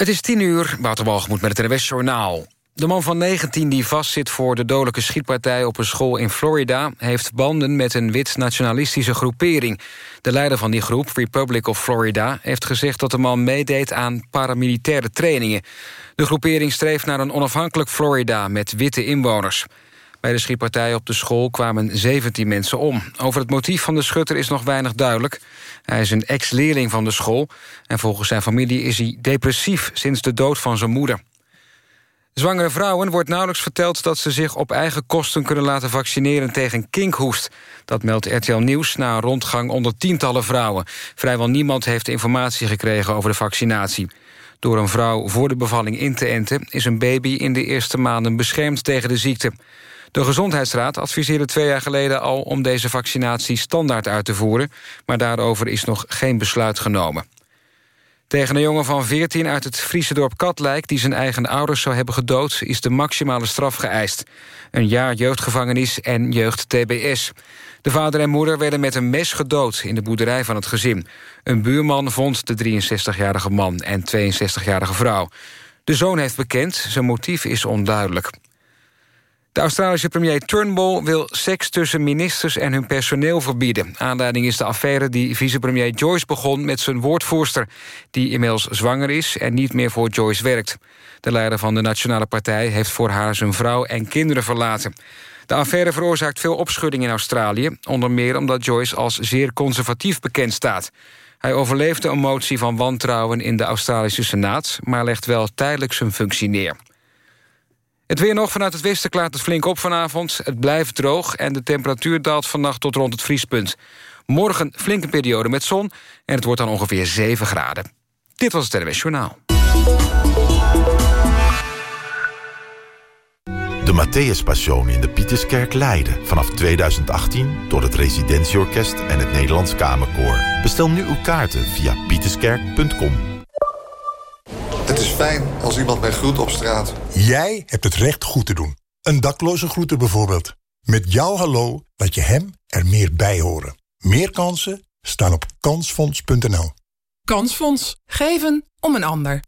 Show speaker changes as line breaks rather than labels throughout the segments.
Het is tien uur, Wouter met het NWS Journaal. De man van 19 die vastzit voor de dodelijke schietpartij op een school in Florida... heeft banden met een wit-nationalistische groepering. De leider van die groep, Republic of Florida... heeft gezegd dat de man meedeed aan paramilitaire trainingen. De groepering streeft naar een onafhankelijk Florida met witte inwoners. Bij de schietpartij op de school kwamen 17 mensen om. Over het motief van de schutter is nog weinig duidelijk. Hij is een ex-leerling van de school... en volgens zijn familie is hij depressief sinds de dood van zijn moeder. Zwangere vrouwen wordt nauwelijks verteld dat ze zich op eigen kosten kunnen laten vaccineren tegen kinkhoest. Dat meldt RTL Nieuws na een rondgang onder tientallen vrouwen. Vrijwel niemand heeft informatie gekregen over de vaccinatie. Door een vrouw voor de bevalling in te enten... is een baby in de eerste maanden beschermd tegen de ziekte. De Gezondheidsraad adviseerde twee jaar geleden al... om deze vaccinatie standaard uit te voeren... maar daarover is nog geen besluit genomen. Tegen een jongen van 14 uit het Friese dorp Katlijk... die zijn eigen ouders zou hebben gedood... is de maximale straf geëist. Een jaar jeugdgevangenis en jeugd-TBS. De vader en moeder werden met een mes gedood... in de boerderij van het gezin. Een buurman vond de 63-jarige man en 62-jarige vrouw. De zoon heeft bekend, zijn motief is onduidelijk. De Australische premier Turnbull wil seks tussen ministers en hun personeel verbieden. Aanleiding is de affaire die vicepremier Joyce begon met zijn woordvoerster... die inmiddels zwanger is en niet meer voor Joyce werkt. De leider van de Nationale Partij heeft voor haar zijn vrouw en kinderen verlaten. De affaire veroorzaakt veel opschudding in Australië... onder meer omdat Joyce als zeer conservatief bekend staat. Hij overleefde een motie van wantrouwen in de Australische Senaat... maar legt wel tijdelijk zijn functie neer. Het weer nog vanuit het westen klaart het flink op vanavond. Het blijft droog en de temperatuur daalt vannacht tot rond het vriespunt. Morgen flinke periode met zon en het wordt dan ongeveer 7 graden. Dit was het NWS Journaal.
De Matthäus Passion in de Pieterskerk Leiden. Vanaf 2018 door het Residentieorkest en het Nederlands Kamerkoor. Bestel nu uw kaarten via pieterskerk.com.
Fijn als iemand mij groet op straat.
Jij hebt het recht goed te doen. Een dakloze groeten bijvoorbeeld. Met jouw hallo laat je hem er meer bij horen. Meer kansen staan op kansfonds.nl.
Kansfonds. Geven om een ander.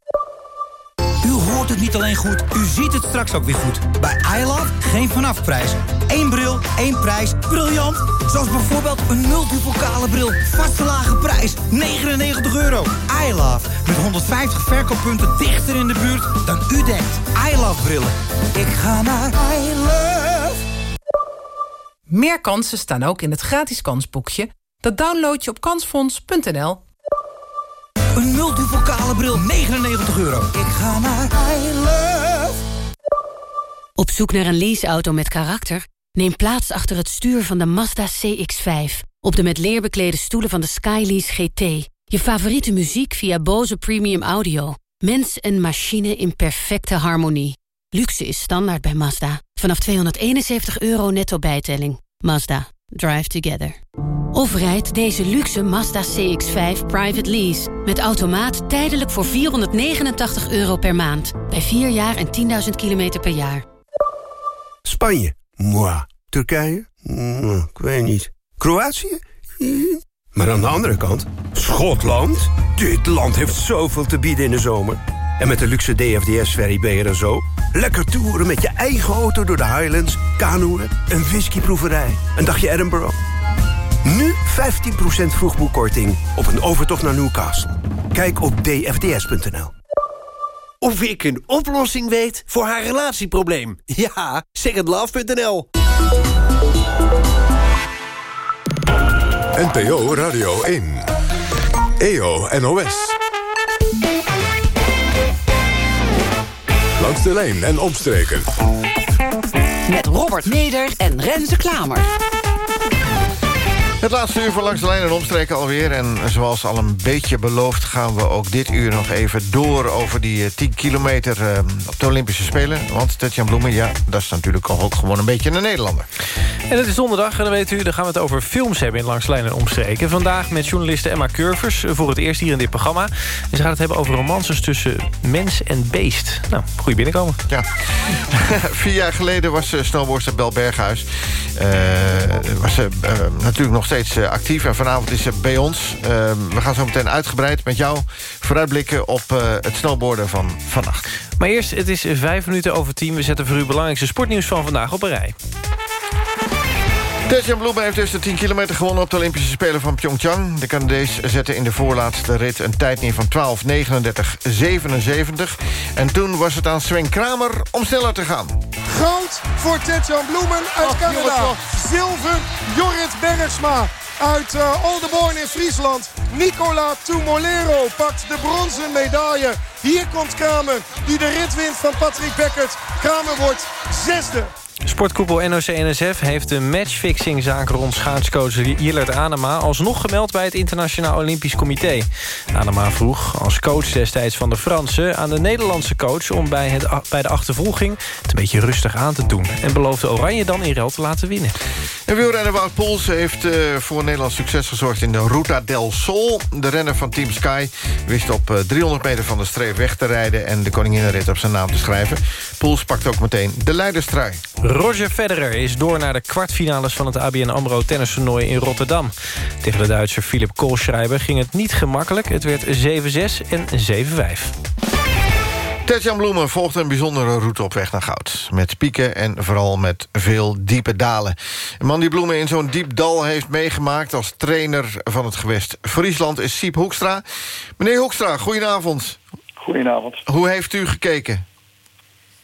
U hoort het niet alleen goed, u ziet het straks ook weer goed. Bij iLove geen vanafprijs. Eén bril, één prijs. Briljant! Zoals bijvoorbeeld een multipokale bril. Vaste lage prijs, 99 euro. iLove, met 150 verkooppunten dichter in de buurt dan u denkt. iLove brillen. Ik ga naar iLove.
Meer kansen staan ook in het gratis kansboekje. Dat download je op kansfonds.nl.
Een multipokale bril, 99 euro. Ik ga naar I.
Op zoek naar een leaseauto met karakter? Neem plaats achter het stuur van de Mazda CX-5. Op de met leer beklede stoelen van de Skylease GT. Je favoriete muziek via Bose Premium Audio. Mens en machine in perfecte harmonie. Luxe is standaard bij Mazda. Vanaf 271 euro netto bijtelling. Mazda. Drive together. Of rijd deze luxe Mazda CX-5 private lease. Met automaat tijdelijk voor 489 euro per maand. Bij 4 jaar en 10.000 kilometer per jaar.
Spanje? Moi. Turkije? ik weet niet. Kroatië? Maar aan de andere kant, Schotland? Dit land heeft zoveel te bieden in de zomer. En met de luxe DFDS-ferry ben je er zo. Lekker toeren met je eigen auto door de Highlands, kanoeën, een whiskyproeverij, een dagje Edinburgh. Nu 15% vroegboekkorting op een overtocht naar Newcastle. Kijk op dfds.nl.
Of ik een oplossing weet voor haar relatieprobleem. Ja, secondlove.nl.
NPO Radio 1. EO NOS. Langs de lijn en omstreken.
Met Robert Meder en Renze Klamer.
Het laatste uur van Langs de Lijn en Omstreken alweer. En zoals al een beetje beloofd gaan we ook dit uur nog even door... over die 10 eh, kilometer uh, op de Olympische Spelen. Want Tetjan Bloemen, ja, dat is natuurlijk ook gewoon een beetje een Nederlander.
En het is donderdag, en dan weet u, dan gaan we het over films hebben... in Langs de Lijn en Omstreken. Vandaag met journaliste Emma Curvers voor het eerst hier in dit programma. En ze gaat het hebben over romances tussen mens en beest. Nou, goeie binnenkomen.
Ja. Vier jaar geleden was snowboardster Bel Berghuis... Uh, was ze natuurlijk nog steeds eh, actief. En vanavond is ze bij ons. Eh, we gaan zo meteen uitgebreid met jou vooruitblikken... op eh, het snowboarden van vannacht.
Maar eerst, het is vijf minuten over tien. We zetten voor u belangrijkste sportnieuws van vandaag op een rij.
Tetjan Bloemen heeft dus de 10 kilometer gewonnen... op de Olympische Spelen van Pyeongchang. De Canadees zette in de voorlaatste rit een tijd neer van 12.39.77. En toen was het aan Sven Kramer om sneller te gaan.
Goud voor Tetjan Bloemen uit Canada. Zilver Jorrit Bergsma uit uh, Oldenborn in Friesland. Nicola Tumolero pakt de bronzen medaille. Hier komt Kramer, die de rit wint van Patrick Beckert. Kramer wordt zesde.
Sportkoepel NOC-NSF heeft de matchfixingzaak rond schaatscoach Jillert Anema... alsnog gemeld bij het Internationaal Olympisch Comité. Anema vroeg als coach destijds van de Fransen aan de Nederlandse coach... om bij, het, bij de achtervolging het een beetje rustig aan te doen... en beloofde Oranje dan in rel te laten winnen.
En wielrenner Wout Poels heeft uh, voor Nederlands succes gezorgd... in de Ruta del Sol. De renner van Team Sky wist op uh, 300 meter van de streep weg te rijden... en de koninginnenrit op zijn naam te schrijven. Poels pakt ook meteen de leiderstrui.
Roger Federer is door naar de kwartfinales van het ABN AMRO tennistoernooi in Rotterdam. Tegen de Duitser Philip Kohlschreiber ging het niet gemakkelijk. Het werd 7-6 en 7-5.
Tetjan Bloemen volgt een bijzondere route op weg naar goud. Met pieken en vooral met veel diepe dalen. Een man die Bloemen in zo'n diep dal heeft meegemaakt... als trainer van het gewest Friesland is Siep Hoekstra. Meneer Hoekstra, goedenavond.
Goedenavond.
Hoe heeft u gekeken?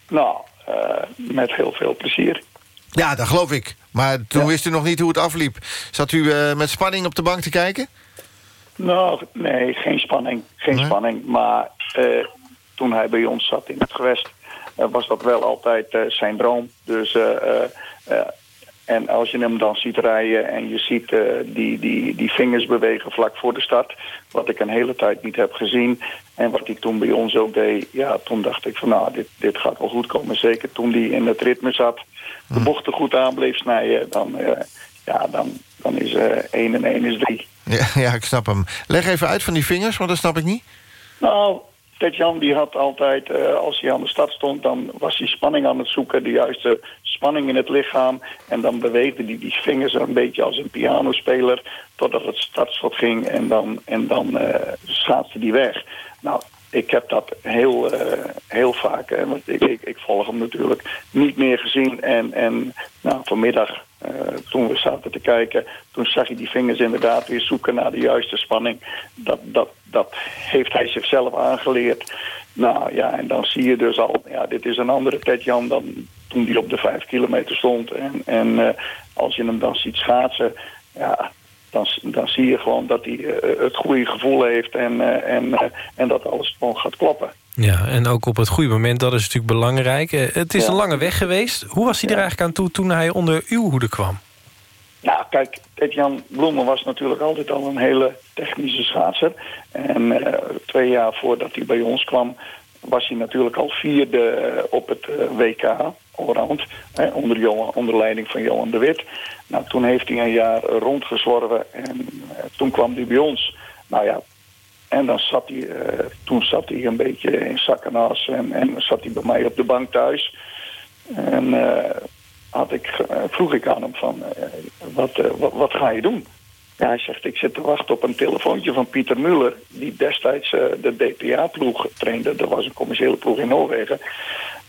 Nou, uh, met heel veel plezier.
Ja, dat geloof ik. Maar toen ja. wist u nog niet hoe het afliep. Zat u uh, met spanning op de bank te kijken?
Nou, nee, geen spanning. Geen nee? spanning. Maar uh, toen hij bij ons zat in het gewest... was dat wel altijd zijn droom. Dus... en als je hem dan ziet rijden en je ziet die, die, die vingers bewegen vlak voor de start... wat ik een hele tijd niet heb gezien... en wat hij toen bij ons ook deed... ja, toen dacht ik van nou, dit, dit gaat wel goed komen. Zeker toen hij in het ritme zat, de bochten goed aan bleef snijden... dan, ja, dan, dan is uh, 1 en 1 is 3.
Ja, ja, ik snap hem. Leg even uit van die vingers, want dat snap ik niet.
Nou, Tetjan die had altijd, uh, als hij aan de start stond... dan was hij spanning aan het zoeken, de juiste spanning in het lichaam. En dan beweegde hij die vingers een beetje als een pianospeler... totdat het startschot ging en dan, en dan uh, schaatste die weg. Nou, ik heb dat heel, uh, heel vaak, hè, want ik, ik, ik, volg hem natuurlijk, niet meer gezien. En, en nou, vanmiddag, uh, toen we zaten te kijken, toen zag je die vingers inderdaad weer zoeken naar de juiste spanning. Dat, dat, dat heeft hij zichzelf aangeleerd. Nou ja, en dan zie je dus al, ja, dit is een andere Tetjan dan toen hij op de vijf kilometer stond. En, en uh, als je hem dan ziet schaatsen, ja, dan, dan zie je gewoon dat hij uh, het goede gevoel heeft en, uh, en, uh, en dat alles gewoon gaat kloppen.
Ja, en ook op het goede moment, dat is natuurlijk belangrijk. het is ja. een lange weg geweest. Hoe was hij ja. er eigenlijk aan toe toen hij onder uw hoede kwam?
Nou, kijk, Jan Bloemen was natuurlijk altijd al een hele technische schaatser. En twee jaar voordat hij bij ons kwam, was hij natuurlijk al vierde op het WK allround, hè, onder, Johan, onder leiding van Johan de Wit. Nou, toen heeft hij een jaar rondgezworven en uh, toen kwam hij bij ons. Nou ja, en dan zat hij, uh, toen zat hij een beetje in zakkenas en, en zat hij bij mij op de bank thuis. En uh, had ik, vroeg ik aan hem van, wat, wat, wat ga je doen? Ja, hij zegt, ik zit te wachten op een telefoontje van Pieter Muller... die destijds de DPA-ploeg trainde. Dat was een commerciële ploeg in Noorwegen.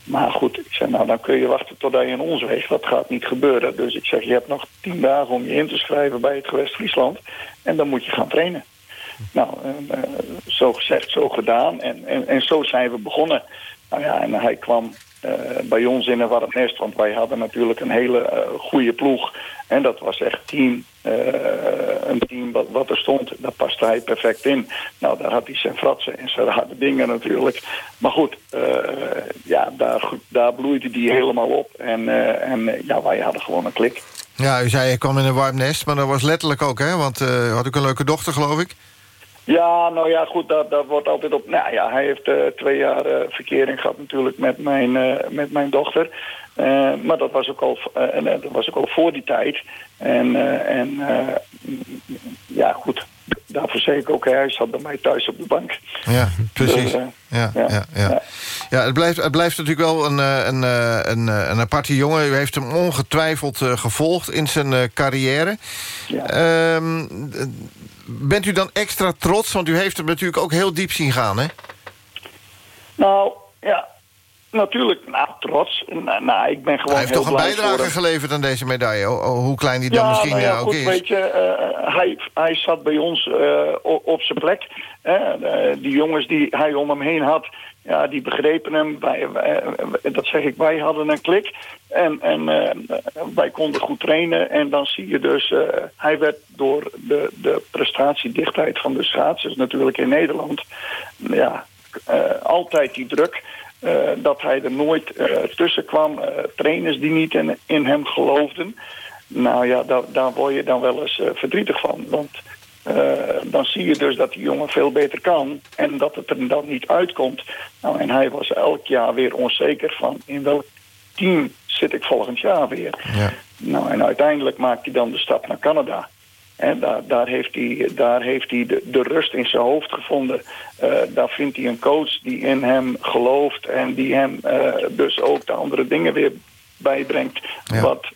Maar goed, ik zeg, nou, dan kun je wachten totdat je in ons weegt. Dat gaat niet gebeuren. Dus ik zeg, je hebt nog tien dagen om je in te schrijven bij het gewest Friesland. En dan moet je gaan trainen. Nou, uh, zo gezegd, zo gedaan. En, en, en zo zijn we begonnen. Nou ja, en hij kwam uh, bij ons in een warm nest. Want wij hadden natuurlijk een hele uh, goede ploeg. En dat was echt team. Uh, een team wat, er stond, daar paste hij perfect in. Nou, daar had hij zijn fratsen en zijn harde dingen natuurlijk. Maar goed, ja, daar, daar bloeide hij helemaal op. En, en ja, wij hadden gewoon een klik.
Ja, u zei hij kwam in een warm nest, maar dat was letterlijk ook, hè? Want had ook een leuke dochter, geloof ik.
Ja, nou ja, goed, dat, dat wordt altijd op... Nou ja, hij heeft uh, twee jaar uh, verkering gehad natuurlijk met mijn, uh, met mijn dochter. maar dat was, ook al, dat was ook al voor die tijd. En, en ja, goed, daarvoor zei ik ook, hij zat bij mij thuis op de bank.
Ja, precies. Dus, ja, ja, ja, ja. Ja, het blijft, het blijft natuurlijk wel een, eh, een, een, een, een aparte jongen. U heeft hem ongetwijfeld gevolgd in zijn carrière. Ja. Ehm, bent u dan extra trots? Want u heeft hem natuurlijk ook heel diep zien gaan, hè?
Nou, ja, Natuurlijk, nou, trots. Nou, nou, ik ben gewoon
Hij heeft toch een bijdrage geleverd aan deze medaille? hoe klein die dan
ja,
misschien
nou ja,
ook
goed,
is.
Weet je, uh, hij, hij zat bij ons uh, op zijn plek. Uh, die jongens die hij om hem heen had, ja, die begrepen hem. Wij, dat zeg ik, wij hadden een klik. En, en wij konden goed trainen. En dan zie je dus, hij werd door de, de prestatiedichtheid van de schaatsers natuurlijk in Nederland... ja, altijd die druk... Uh, dat hij er nooit uh, tussen kwam. Uh, trainers die niet in, in, hem geloofden. Nou ja, daar, daar word je dan wel eens verdrietig van. Want dan zie je dus dat die jongen veel beter kan. En dat het er dan niet uitkomt. Nou, en hij was elk jaar weer onzeker van... in welk team zit ik volgend jaar weer. Ja. Nou, en uiteindelijk maakt hij dan de stap naar Canada. En daar, daar heeft hij, daar heeft hij de, de rust in zijn hoofd gevonden. Uh, daar vindt hij een coach die in hem gelooft en die hem uh, dus ook de andere dingen weer bijbrengt. Ja. Wat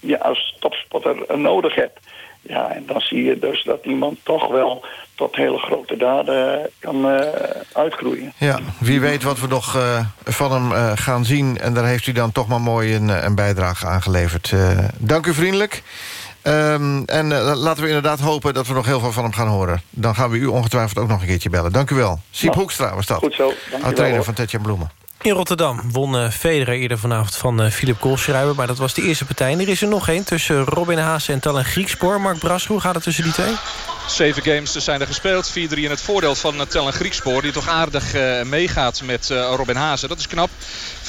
je als topspotter nodig hebt. Ja, en dan zie je dus dat iemand toch wel tot hele grote daden kan uh, uitgroeien.
Ja, wie weet wat we nog uh, van hem uh, gaan zien. En daar heeft u dan toch maar mooi een, een bijdrage aan geleverd. dank u vriendelijk. Um, en uh, laten we inderdaad hopen dat we nog heel veel van hem gaan horen. Dan gaan we u ongetwijfeld ook nog een keertje bellen. Dank u wel. Siep nou, Hoekstra was dat.
Goed zo.
Oud-trainer van Tetjan Bloemen.
In Rotterdam won uh, Federer eerder vanavond van uh, Philip Koolschrijver... maar dat was de eerste partij. En er is er nog één tussen Robin Haase en Tellen Griekspoor. Mark Bras, hoe gaat het tussen die twee?
Zeven games zijn er gespeeld. 4-3 in het voordeel van Tellen Griekspoor... die toch aardig uh, meegaat met Robin Haase. Dat is knap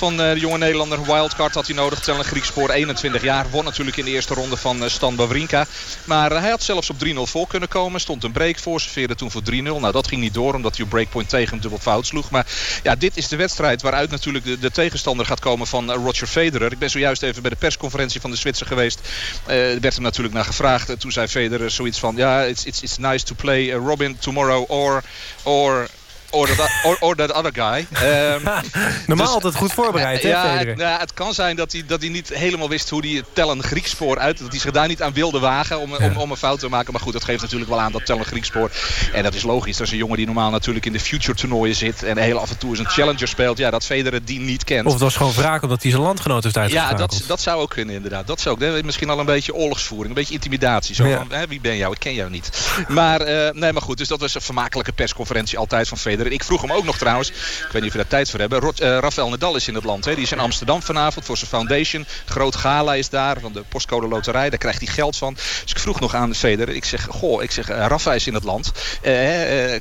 van de jonge Nederlander. Wildcard had hij nodig. Tellen Griekspoor 21 jaar. Won natuurlijk in de eerste ronde van Stan Wawrinka. Maar hij had zelfs op 3-0 voor kunnen komen. Stond een break voor. Serveerde toen voor 3-0. Nou, dat ging niet door omdat hij op breakpoint tegen hem dubbel fout sloeg. Maar ja, dit is de wedstrijd waaruit natuurlijk de, de tegenstander gaat komen van Roger Federer. Ik ben zojuist even bij de persconferentie van de Zwitser geweest. Er werd hem natuurlijk naar gevraagd. Toen zei Federer zoiets van... Ja, it's, it's, it's nice to play Robin tomorrow or... or or that, or, or that other guy. Um,
Normaal dus, altijd goed voorbereid, hè,
ja, ja, het kan zijn dat hij, dat hij niet helemaal wist hoe hij Tellen Griekspoor uit... dat hij zich daar niet aan wilde wagen om, ja. om, om, een fout te maken. Maar goed, dat geeft natuurlijk wel aan dat Tellen Griekspoor... en dat is logisch, dat is een jongen die normaal natuurlijk in de future toernooien zit... en heel af en toe eens een challenger speelt. Ja, dat Federer die niet kent.
Of het was gewoon wraak omdat hij zijn landgenoot heeft uitgeschakeld.
Ja, dat, dat zou ook kunnen inderdaad. Dat zou ook, misschien al een beetje oorlogsvoering, een beetje intimidatie. Zo van, hè, wie ben jou? Ik ken jou niet. Maar, uh, nee, maar goed, dus dat was een vermakelijke persconferentie altijd van Federer. Ik vroeg hem ook nog trouwens. Ik weet niet of we daar tijd voor hebben. Rot, uh, Rafael Nadal is in het land. Hè. Die is in Amsterdam vanavond voor zijn foundation. Groot gala is daar van de postcode loterij. Daar krijgt hij geld van. Dus ik vroeg nog aan Federer. Ik zeg, goh, ik zeg, uh, Rafa is in het land. Uh,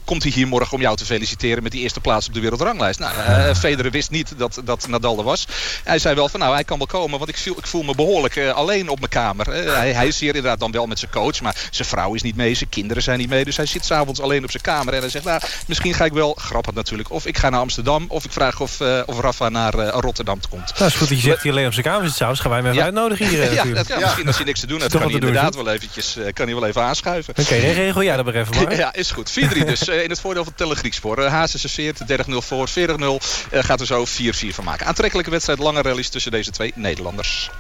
komt hij hier morgen om jou te feliciteren met die eerste plaats op de wereldranglijst? Nou, Federer wist niet dat, dat Nadal er was. Hij zei wel van, nou, hij kan wel komen. Want ik voel, ik voel me behoorlijk alleen op mijn kamer. hij, hij is hier inderdaad dan wel met zijn coach. Maar zijn vrouw is niet mee. Zijn kinderen zijn niet mee. Dus hij zit s'avonds alleen op zijn kamer. En hij zegt, nou, misschien ga ik wel, grappig natuurlijk of ik ga naar Amsterdam. Of ik vraag of, uh, of Rafa naar uh, Rotterdam komt.
Nou, is goed dat je zegt hij alleen op zijn kamer zit s'avonds. Gaan wij hem even ja. uitnodigen hier. Uh,
ja, dat, ja, misschien als hij niks te doen heeft, kan hij inderdaad wel eventjes, kan hij wel even aanschuiven.
Oké, okay, regel jij dat maar even maar.
ja, is goed. 4-3 dus in het voordeel van Telegriekspoor. Hazen serveert, 30-0 voor, 40-0. gaat er zo 4-4 van maken. Aantrekkelijke wedstrijd, lange rallies tussen deze twee Nederlanders.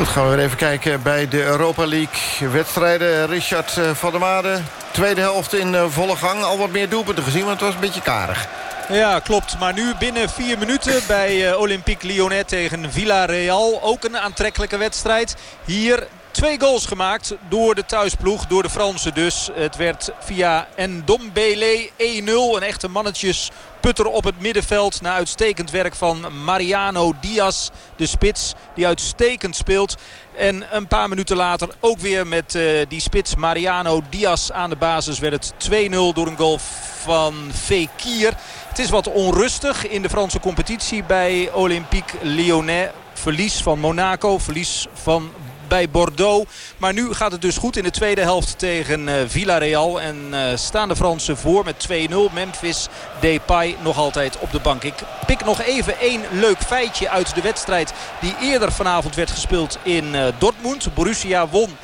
Goed, gaan we weer even kijken bij de Europa League wedstrijden. Richard van der Made, tweede helft in volle gang. Al wat meer doelpunten gezien, want het was een beetje karig.
Ja, klopt. Maar nu binnen vier minuten bij uh, Olympique Lyonnais tegen Villarreal. Ook een aantrekkelijke wedstrijd. Hier Twee goals gemaakt door de thuisploeg, door de Fransen dus. Het werd via Ndombele 1-0. Een echte mannetjes putter op het middenveld. Na uitstekend werk van Mariano Diaz, de spits, die uitstekend speelt. En een paar minuten later ook weer met uh, die spits Mariano Diaz aan de basis werd het 2-0 door een goal van Fekir. Het is wat onrustig in de Franse competitie bij Olympique Lyonnais. Verlies van Monaco, verlies van bij Bordeaux. Maar nu gaat het dus goed in de tweede helft tegen uh, Villarreal. En uh, staan de Fransen voor met 2-0. Memphis Depay nog altijd op de bank. Ik pik nog even één leuk feitje uit de wedstrijd die eerder vanavond werd gespeeld in uh, Dortmund. Borussia won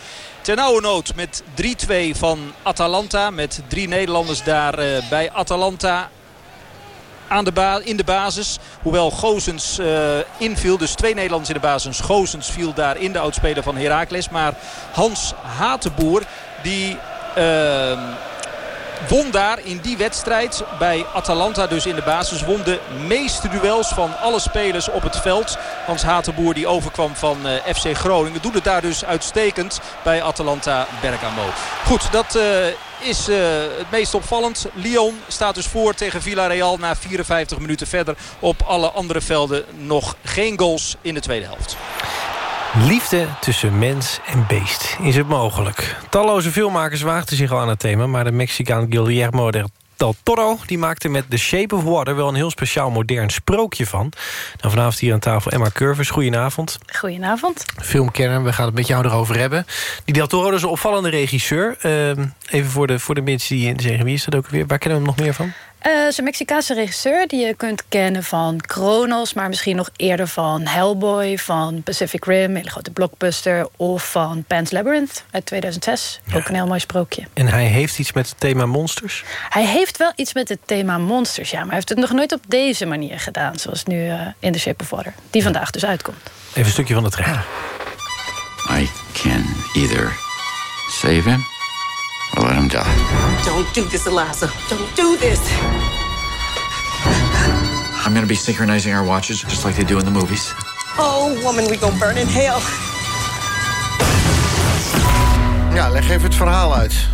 nood met 3-2 van Atalanta. Met drie Nederlanders daar bij Atalanta.
Aan de in de basis. Hoewel Gozens uh, inviel. Dus twee Nederlanders in de basis. Gozens viel daar in de oudspeler van Heracles. Maar Hans Hatenboer die... Uh, won daar in die wedstrijd bij Atalanta dus in de basis. Won de meeste duels van alle spelers op het veld. Hans Hatenboer die overkwam van uh, FC Groningen. Doet het daar dus uitstekend bij Atalanta Bergamo. Goed, dat... Is uh, het meest opvallend. Lyon staat dus voor tegen Villarreal na 54 minuten verder. Op alle andere velden nog geen goals in de tweede helft.
Liefde tussen mens en beest. Is het mogelijk? Talloze filmmakers waagden zich al aan het thema... maar de Mexicaan Guillermo del Toro die maakte met The Shape of Water... wel een heel speciaal modern sprookje van. Nou, vanavond hier aan tafel Emma Curvers. Goedenavond.
Goedenavond.
Filmkern, we gaan het met jou erover hebben. Die del Toro is een opvallende regisseur. Uh, even voor de, voor de mensen die zeggen, wie is dat ook weer? Waar kennen we hem nog meer van?
Uh, het is een Mexicaanse regisseur die je kunt kennen van Kronos... maar misschien nog eerder van Hellboy, van Pacific Rim... een hele grote blockbuster, of van Pan's Labyrinth uit 2006. Ja. Ook een heel mooi sprookje.
En hij heeft iets met het thema monsters?
Hij heeft wel iets met het thema monsters, ja. Maar hij heeft het nog nooit op deze manier gedaan... zoals nu uh, in The Shape of Water, die ja. vandaag dus uitkomt.
Even een stukje van de trailer.
I can either save him... or let him die.
Don't do this, Eliza. Don't do this.
I'm gonna be synchronizing our watches just like they do in the movies.
Oh, woman, we gonna burn in hell.
Ja, leg even het verhaal uit.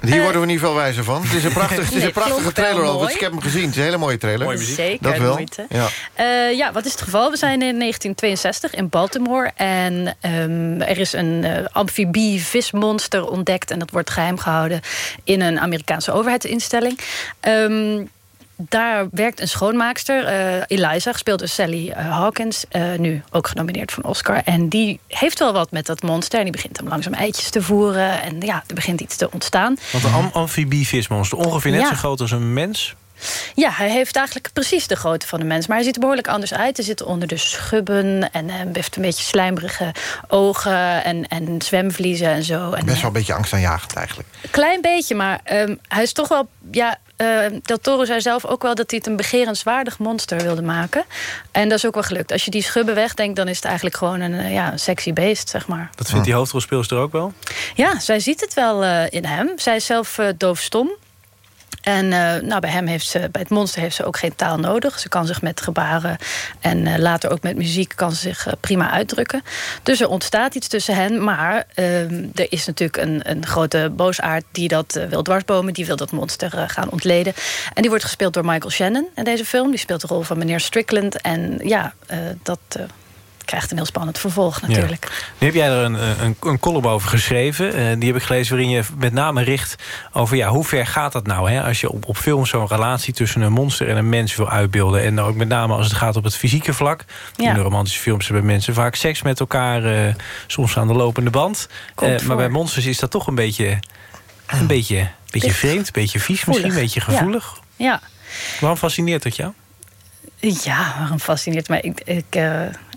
Hier worden we niet veel wijzer van. Het is een, prachtig, het is een prachtige trailer al. Ik heb hem gezien. Het is een hele mooie trailer.
Mooie. Zeker,
dat wel.
Moeite. Ja. Uh, ja, wat is het geval? We zijn in 1962 in Baltimore. En um, er is een uh, amfibie-vismonster ontdekt. En dat wordt geheim gehouden in een Amerikaanse overheidsinstelling. Um, daar werkt een schoonmaakster, uh, Eliza, gespeeld door Sally uh, Hawkins. Uh, nu ook genomineerd voor een Oscar. En die heeft wel wat met dat monster. En die begint hem langzaam eitjes te voeren. En ja, er begint iets te ontstaan.
Want een am amfibievismonster, ongeveer net ja. zo groot als een mens...
Ja, hij heeft eigenlijk precies de grootte van de mens. Maar hij ziet er behoorlijk anders uit. Hij zit onder de schubben en hij heeft een beetje slijmerige ogen en, en zwemvliezen en zo. En,
Best wel een beetje angstaanjagend eigenlijk.
Klein beetje, maar um, hij is toch wel... Ja, uh, Del Toro zei zelf ook wel dat hij het een begerenswaardig monster wilde maken. En dat is ook wel gelukt. Als je die schubben wegdenkt, dan is het eigenlijk gewoon een, uh, ja, sexy beest, zeg maar.
Dat vindt die hoofdrolspeelster ook wel?
Ja, zij ziet het wel uh, in hem. Zij is zelf doofstom. En uh, nou, bij hem heeft ze, bij het monster heeft ze ook geen taal nodig. Ze kan zich met gebaren en uh, later ook met muziek kan ze zich uh, prima uitdrukken. Dus er ontstaat iets tussen hen. Maar er is natuurlijk een, een grote boosaard die dat wil dwarsbomen. Die wil dat monster gaan ontleden. En die wordt gespeeld door Michael Shannon in deze film. Die speelt de rol van meneer Strickland. En ja, dat krijgt een heel spannend vervolg natuurlijk. Ja.
Nu heb jij er een, een, een column over geschreven. Uh, die heb ik gelezen waarin je met name richt over... ja, hoe ver gaat dat nou hè, als je op, op film zo'n relatie... tussen een monster en een mens wil uitbeelden. En ook met name als het gaat op het fysieke vlak. Ja. In de romantische films hebben mensen vaak seks met elkaar. Uh, soms aan de lopende band. Uh, maar bij monsters is dat toch een beetje... een beetje, beetje vreemd, een beetje vies misschien, een beetje gevoelig.
Ja. ja.
Waarom fascineert dat jou?
Ja, waarom fascineert mij? Ik... ik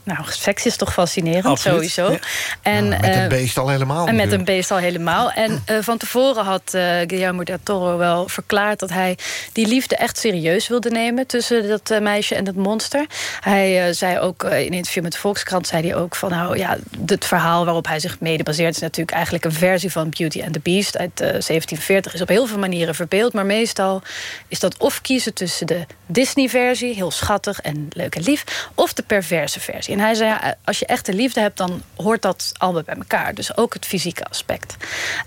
nou, seks is toch fascinerend,
Absoluut.
sowieso.
Ja. En, ja, met een beest al helemaal.
En met een beest al helemaal. En uh, van tevoren had uh, Guillermo del Toro wel verklaard... dat hij die liefde echt serieus wilde nemen... tussen dat uh, meisje en dat monster. Hij zei ook in een interview met de Volkskrant... zei hij ook van, nou ja, het verhaal waarop hij zich mede baseert... is natuurlijk eigenlijk een versie van Beauty and the Beast uit 1740. Is op heel veel manieren verbeeld. Maar meestal is dat of kiezen tussen de Disney-versie... heel schattig en leuk en lief... of de perverse versie. En hij zei, als je echte liefde hebt... dan hoort dat allemaal bij elkaar. Dus ook het fysieke aspect.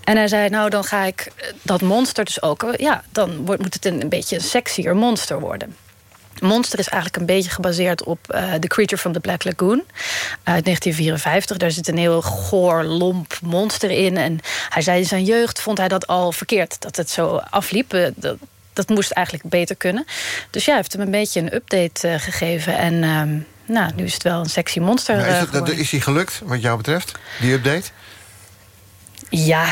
En hij zei, nou, dan ga ik dat monster dus ook... ja, dan wordt, moet het een, een beetje een sexier monster worden. Monster is eigenlijk een beetje gebaseerd op uh, The Creature from the Black Lagoon uit 1954. Daar zit een heel goor, lomp monster in. En hij zei in zijn jeugd vond hij dat al verkeerd, dat het zo afliep. Dat, dat moest eigenlijk beter kunnen. Dus ja, hij heeft hem een beetje een update gegeven. En uh, nou, nu is het wel een sexy monster
nou, is, het, uh, is die gelukt, wat jou betreft, die update?
Ja.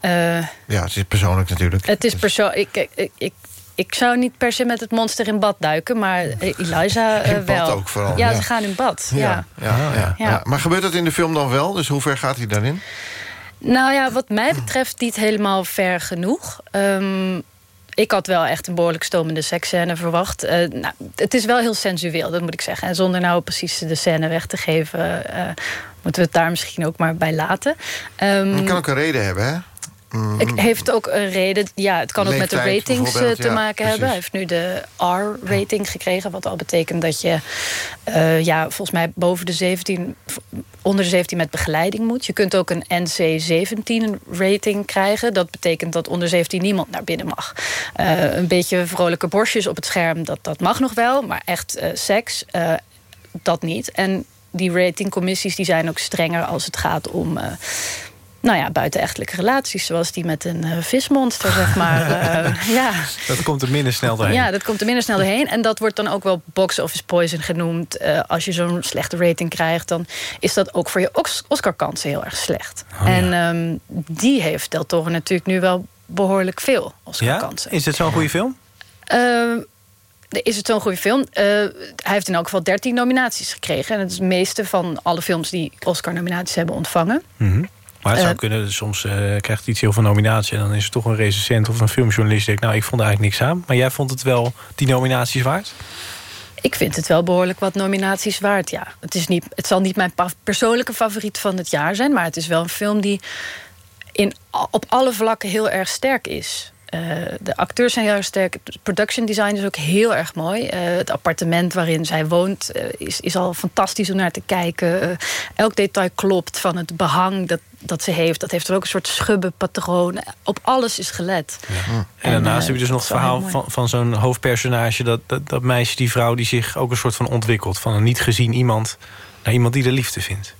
Uh,
ja, het is persoonlijk natuurlijk.
Het is persoonlijk. Ik, ik, ik, ik zou niet per se met het monster in bad duiken, maar Eliza uh,
in bad
wel.
ook vooral.
Ja, ja, ze gaan in bad. Ja.
Ja. Ja, ja, Maar gebeurt dat in de film dan wel? Dus hoe ver gaat hij daarin?
Nou ja, wat mij betreft niet helemaal ver genoeg. Um, ik had wel echt een behoorlijk stomende seksscène verwacht. Eh, nou, het is wel heel sensueel, dat moet ik zeggen. En zonder nou precies de scène weg te geven... eh, moeten we het daar misschien ook maar bij laten. Ehm,
Het kan ook een reden hebben, hè?
Het heeft ook een reden. Ja, het kan ook met de ratings eh, te
ja,
maken hebben. Hij heeft nu de R-rating gekregen. Wat al betekent dat je eh, ja, volgens mij boven de 17, onder de 17 met begeleiding moet. Je kunt ook een NC-17 rating krijgen. Dat betekent dat onder 17 niemand naar binnen mag. Eh, een beetje vrolijke borstjes op het scherm, dat, dat mag nog wel. Maar echt seks, dat niet. En die ratingcommissies die zijn ook strenger als het gaat om... nou ja, buitenechtelijke relaties, zoals die met een eh, vismonster, zeg maar. Eh, ja.
Dat komt er minder snel doorheen.
ja, dat komt er minder snel doorheen. En dat wordt dan ook wel box office poison genoemd. Eh, als je zo'n slechte rating krijgt, dan is dat ook voor je Os- Oscar-kansen heel erg slecht.
Oh,
en ehm, die heeft Del Toro natuurlijk nu wel behoorlijk veel
ja?
Oscar-kansen.
Is het zo'n goede film?
Is het zo'n goede film? Hij heeft in elk geval 13 nominaties gekregen. En het is het meeste van alle films die Oscar-nominaties hebben ontvangen.
Mhm. Maar het zou
Eh,
kunnen, soms eh, krijgt iets heel veel nominatie... en dan is er toch een recensent of een filmjournalist... die denkt, nou, ik vond er eigenlijk niks aan. Maar jij vond het wel die nominaties waard?
Ik vind het wel behoorlijk wat nominaties waard, ja. Het, is niet, het zal niet mijn persoonlijke favoriet van het jaar zijn... maar het is wel een film die in, op alle vlakken heel erg sterk is. Eh, de acteurs zijn heel erg sterk. Het production design is ook heel erg mooi. Eh, het appartement waarin zij woont eh, is, is al fantastisch om naar te kijken. Elk detail klopt van het behang dat, dat ze heeft. Dat heeft er ook een soort schubbenpatroon. Op alles is gelet.
En daarnaast heb je dus nog het verhaal van, van zo'n hoofdpersonage... Dat, dat, dat meisje, die vrouw, die zich ook een soort van ontwikkelt. Van een niet gezien iemand naar iemand die de liefde vindt.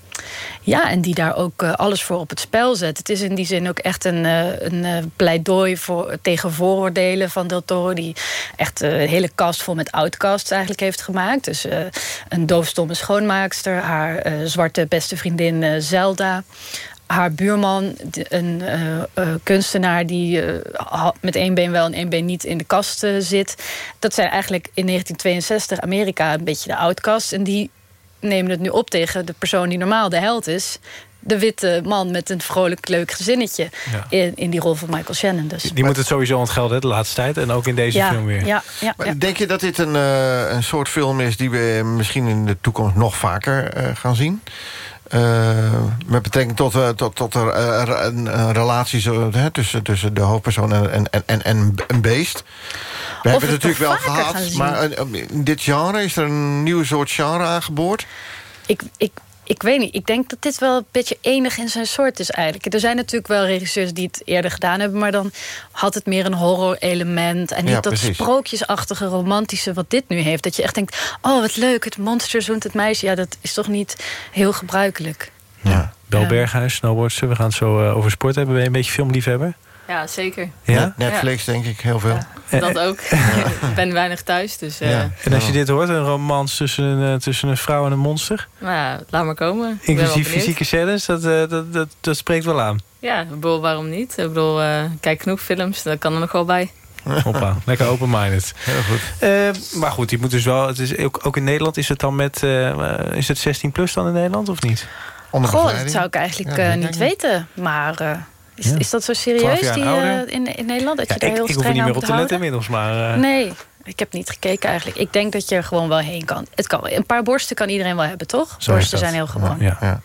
Ja, en die daar ook eh, alles voor op het spel zet. Het is in die zin ook echt een, eh, een eh, pleidooi voor, tegen vooroordelen van Del Toro... die echt een hele cast vol met outcasts eigenlijk heeft gemaakt. Dus een doofstomme schoonmaakster, haar zwarte beste vriendin Zelda... Haar buurman, een kunstenaar die met één been wel en één been niet in de kast zit. Dat zijn eigenlijk in 1962 Amerika een beetje de outcasts. En die nemen het nu op tegen de persoon die normaal de held is. De witte man met een vrolijk leuk gezinnetje.
Ja.
In, in die rol van Michael Shannon. Dus.
Die moet het sowieso ontgelden de laatste tijd. En ook in deze
ja,
film weer.
Ja, ja,
Maar
ja.
Denk je dat dit een, eh, een soort film is... die we misschien in de toekomst nog vaker eh, gaan zien? Eh, met betrekking tot, eh, tot, tot er, eh, een, een relatie zo, hè, tussen, tussen de hoofdpersoon en, en, en, en, en een beest. We hebben het natuurlijk wel gehad, maar in dit genre is er een nieuw soort genre aangeboord.
Ik, ik, ik weet niet. Ik denk dat dit wel een beetje enig in zijn soort is eigenlijk. Er zijn natuurlijk wel regisseurs die het eerder gedaan hebben... maar dan had het meer een horror-element... en niet
Ja,
dat sprookjesachtige, romantische wat dit nu heeft. Dat je echt denkt, oh wat leuk, het monster zoent het meisje. Ja, dat is toch niet heel gebruikelijk.
Ja. Bel. Berghuis, snowboardster. We gaan het zo eh, over sport hebben. Ben je een beetje filmliefhebber?
Ja, zeker.
Ja?
Netflix, denk ik, heel veel.
Dat ook. Ik ben weinig thuis, dus eh,
Ja.
En als je dit hoort, een romans tussen een, eh, tussen een vrouw en een monster...
nou ja, laat maar komen.
Inclusief fysieke scènes, dat, eh, dat, dat, dat spreekt wel aan.
Ja, ik bedoel, waarom niet? Ik bedoel, eh, kijk genoeg films, dat kan er nog wel bij.
Hoppa, lekker open-minded.
Heel goed.
Eh, maar goed, die moet dus wel... Het is ook, ook in Nederland is het dan met... eh, is het 16 plus dan in Nederland of niet?
Goh, dat zou ik eigenlijk
Ja,
niet weten. Maar eh, is,
Ja.
is dat zo
12
serieus die, eh, in, in Nederland? Dat
Ja,
je daar
ik,
heel
ik hoef niet meer op te letten
houden?
inmiddels, maar... eh,
Nee, ik heb niet gekeken eigenlijk. Ik denk dat je er gewoon wel heen kan. Het kan. Een paar borsten kan iedereen wel hebben, toch?
Zo
borsten zijn heel gewoon.
Ja.
Ja.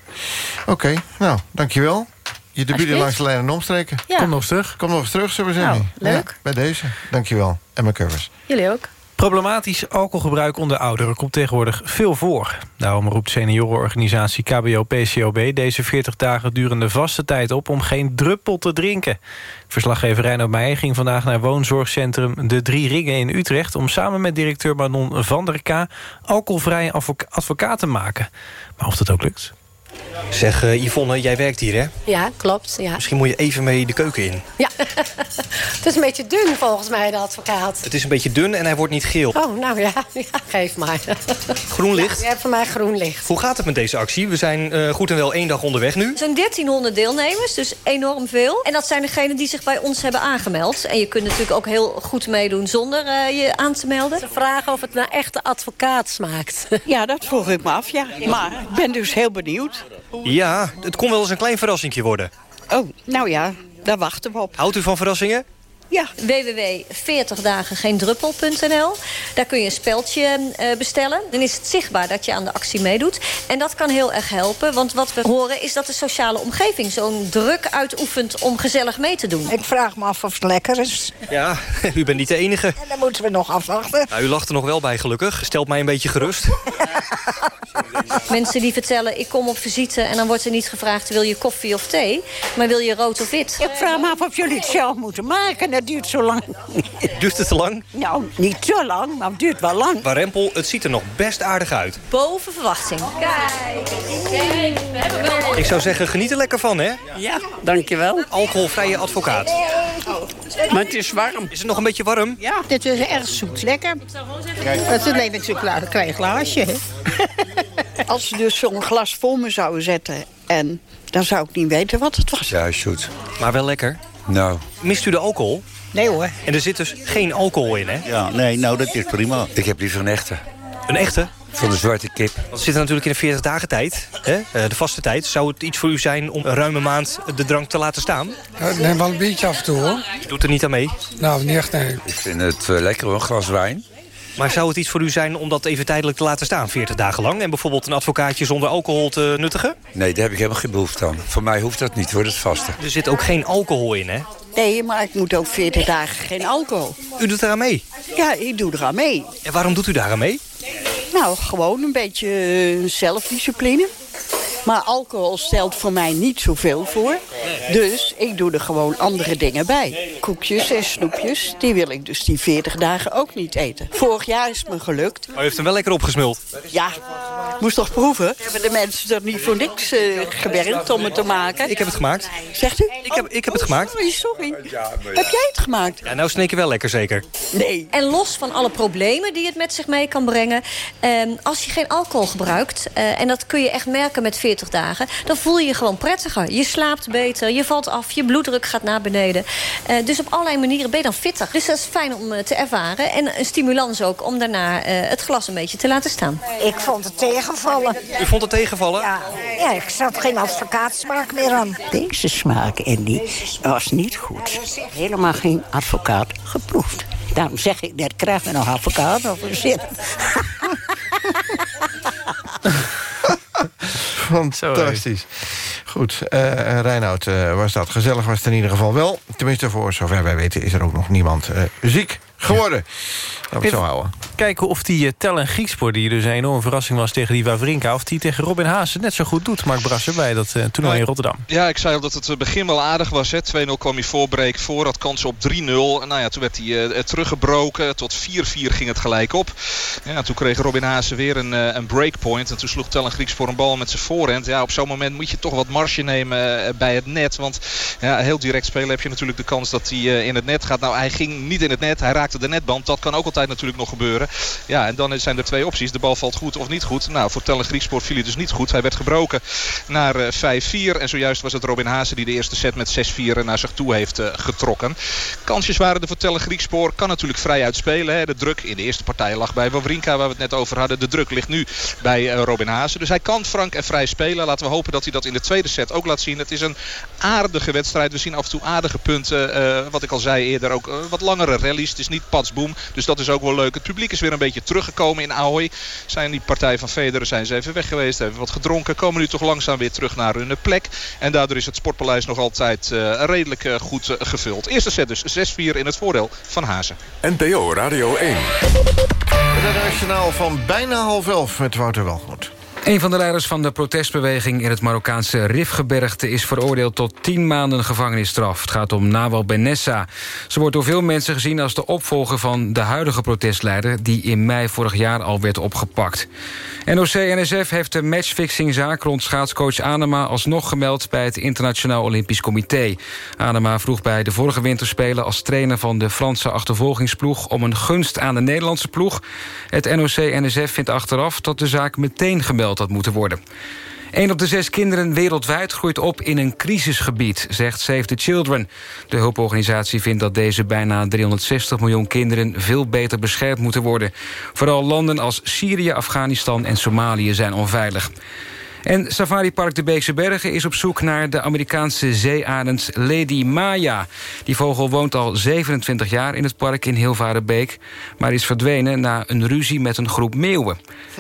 Oké, nou, dankjewel. Je debuut langs de lijn en omstreken.
Ja.
Kom nog eens terug.
Kom nog eens terug, zullen we zeggen.
Nou, leuk.
Ja, bij deze. Dankjewel. Emma Curvers.
Jullie ook.
Problematisch alcoholgebruik onder ouderen komt tegenwoordig veel voor. Daarom roept seniorenorganisatie KBO-PCOB... deze 40 dagen durende vaste tijd op om geen druppel te drinken. Verslaggever Reinoud Meijer ging vandaag naar woonzorgcentrum De Drie Ringen in Utrecht... om samen met directeur Manon van der K... alcoholvrije advoca- advocaat te maken. Maar of dat ook lukt?
Zeg, eh, Yvonne, jij werkt hier, hè?
Ja, klopt. Ja.
Misschien moet je even mee de keuken in.
ja. het is een beetje dun volgens mij, de advocaat.
Het is een beetje dun en hij wordt niet geel.
Oh, nou ja, ja geef maar.
Groen licht?
Je hebt voor mij groen licht.
Hoe gaat het met deze actie? We zijn eh, goed en wel één dag onderweg nu.
Er zijn 1300 deelnemers, dus enorm veel. En dat zijn degenen die zich bij ons hebben aangemeld. En je kunt natuurlijk ook heel goed meedoen zonder eh, je aan te melden.
Ze vragen of het naar echte advocaat smaakt.
Ja, dat vroeg ik me af, ja. Maar ik ben dus heel benieuwd.
Ja, het kon wel eens een klein verrassingje worden.
Oh, nou ja, daar wachten we op.
Houdt u van verrassingen?
Ja. www.40dagengeen-druppel.nl. Daar kun je een speldje eh, bestellen. Dan is het zichtbaar dat je aan de actie meedoet. En dat kan heel erg helpen. Want wat we horen is dat de sociale omgeving zo'n druk uitoefent om gezellig mee te doen.
Ik vraag me af of het lekker is.
Ja, u bent niet de enige.
En dan moeten we nog afwachten.
Nou, u lacht er nog wel bij, gelukkig. Stelt mij een beetje gerust.
Mensen die vertellen, ik kom op visite en dan wordt er niet gevraagd... wil je koffie of thee, maar wil je rood of wit?
Ik vraag me af of jullie het zelf moeten maken. Dat duurt zo lang.
Duurt het te lang?
Nou, niet zo lang, maar het duurt wel lang.
Warempel, het ziet er nog best aardig uit.
Boven verwachting. Kijk, kijk, we hebben wel...
Ik zou zeggen, geniet er lekker van, hè?
Ja, dankjewel.
Alcoholvrije advocaat.
Maar het is warm.
Is het nog een beetje warm?
Ja, dit is erg zoet. Lekker. Het is alleen natuurlijk een klein glaasje?
Als ze dus zo'n glas voor me zouden zetten... en dan zou ik niet weten wat het was.
Ja, zoet.
Maar wel lekker.
Nou.
Mist u de alcohol?
Nee hoor.
En er zit dus geen alcohol in, hè?
Ja, nee, nou, dat is prima. Ik heb liever een echte.
Een echte?
Van de zwarte kip.
Want we zitten natuurlijk in de 40 dagen tijd, hè? eh, de vaste tijd. Zou het iets voor u zijn om een ruime maand de drank te laten staan?
neem wel een beetje af en toe, hoor.
U doet er niet aan mee?
Nou, niet echt, nee.
Ik vind het eh, lekker, hoor, een glas wijn.
Maar zou het iets voor u zijn om dat even tijdelijk te laten staan, 40 dagen lang? En bijvoorbeeld een advocaatje zonder alcohol te nuttigen?
Nee, daar heb ik helemaal geen behoefte aan. Voor mij hoeft dat niet, voor het vaste.
Er zit ook geen alcohol in, hè?
Nee, maar ik moet ook 40 dagen geen alcohol.
U doet eraan mee?
Ja, ik doe eraan mee.
En waarom doet u daar aan mee?
Nou, gewoon een beetje eh, zelfdiscipline. Maar alcohol stelt voor mij niet zoveel voor. Dus ik doe er gewoon andere dingen bij. Koekjes en snoepjes, die wil ik dus die 40 dagen ook niet eten. Vorig jaar is het me gelukt.
Maar u heeft hem wel lekker opgesmuld.
Ja, moest toch proeven? Hebben de mensen er niet voor niks eh, gewerkt om het te maken?
Ik heb het gemaakt.
Zegt u?
Ik heb, ik heb het gemaakt.
Sorry, sorry. Heb jij het gemaakt?
Ja, nou sneek je wel lekker zeker.
Nee.
En los van alle problemen die het met zich mee kan brengen... ehm, als je geen alcohol gebruikt, eh, en dat kun je echt merken met 40 dagen... dan voel je je gewoon prettiger. Je slaapt beter, je valt af, je bloeddruk gaat naar beneden. Eh, dus op allerlei manieren ben je dan fitter. Dus dat is fijn om te ervaren. En een stimulans ook om daarna eh, het glas een beetje te laten staan.
Ik vond het tegenvallen.
U vond het tegenvallen?
Ja, ja ik zat geen advocaatsmaak meer aan.
Deze smaak, Andy, was niet goed. Helemaal geen advocaat geproefd. Daarom zeg ik net, krijg je nog advocaat of een zin?
Fantastisch. Goed, eh Reinoud eh, was dat. Gezellig was het in ieder geval wel. Tenminste, voor zover wij weten is er ook nog niemand eh, ziek geworden. Laten we het zo houden.
Kijken of die uh, Tel en Griekspoor, die dus een enorme verrassing was tegen die Wawrinka... of die tegen Robin Haase net zo goed doet, Mark Brasser, bij dat uh, toernooi in Rotterdam.
Ja, ik zei al dat het begin wel aardig was. 2-0 kwam hij voorbreek voor, had kans op 3-0. Nou ja, toen werd hij uh, teruggebroken. Tot 4-4 ging het gelijk op. Ja, toen kreeg Robin Haase weer een, uh, een breakpoint. En toen sloeg Tel en Griekspoor een bal met zijn voorhand. Ja, op zo'n moment moet je toch wat marge nemen bij het net. Want ja, heel direct spelen heb je natuurlijk de kans dat hij in het net gaat. Nou, hij ging niet in het net. Hij raakte de netband. Dat kan ook altijd natuurlijk nog gebeuren. Ja, en dan zijn er twee opties. De bal valt goed of niet goed. Nou, voor Tellen Griekspoor viel hij dus niet goed. Hij werd gebroken naar uh, 5-4. En zojuist was het Robin Haase die de eerste set met 6-4 naar zich toe heeft uh, getrokken. Kansjes waren er voor Tellen Griekspoor. Kan natuurlijk vrij uitspelen. Hè. De druk in de eerste partij lag bij Wawrinka, waar we het net over hadden. De druk ligt nu bij Robin Haase. Dus hij kan frank en vrij spelen. Laten we hopen dat hij dat in de tweede set ook laat zien. Het is een aardige wedstrijd. We zien af en toe aardige punten. Wat ik al zei eerder, ook wat langere rallies. Het is niet patsboom. Dus dat is ook wel leuk. Het publiek is weer een beetje teruggekomen in Ahoy. Zijn die partij van Federer zijn ze even weg geweest. Hebben wat gedronken. Komen nu toch langzaam weer terug naar hun plek. En daardoor is het Sportpaleis nog altijd uh, redelijk uh, goed uh, gevuld. Eerste set dus 6-4 in het voordeel van Hazen.
NPO Radio 1.
Het nationaal van bijna half elf met Wouter Welgoed.
Een van de leiders van de protestbeweging in het Marokkaanse Rifgebergte... is veroordeeld tot 10 maanden gevangenisstraf. Het gaat om Nawal Benessa. Ze wordt door veel mensen gezien als de opvolger van de huidige protestleider... die in mei vorig jaar al werd opgepakt. NOC-NSF heeft de matchfixingzaak rond schaatscoach Anema... alsnog gemeld bij het Internationaal Olympisch Comité. Anema vroeg bij de vorige winterspelen als trainer van de Franse achtervolgingsploeg... om een gunst aan de Nederlandse ploeg. Het NOC-NSF vindt achteraf dat de zaak meteen gemeld had moeten worden. Een op de zes kinderen wereldwijd groeit op in een crisisgebied, zegt Save the Children. De hulporganisatie vindt dat deze bijna 360 miljoen kinderen veel beter beschermd moeten worden. Vooral landen als Syrië, Afghanistan en Somalië zijn onveilig.
En Safari Park de Beekse Bergen is op zoek naar de Amerikaanse zeearend Lady Maya. Die vogel woont al 27 jaar in het park in Hilvarenbeek... maar is verdwenen na een ruzie met een groep meeuwen.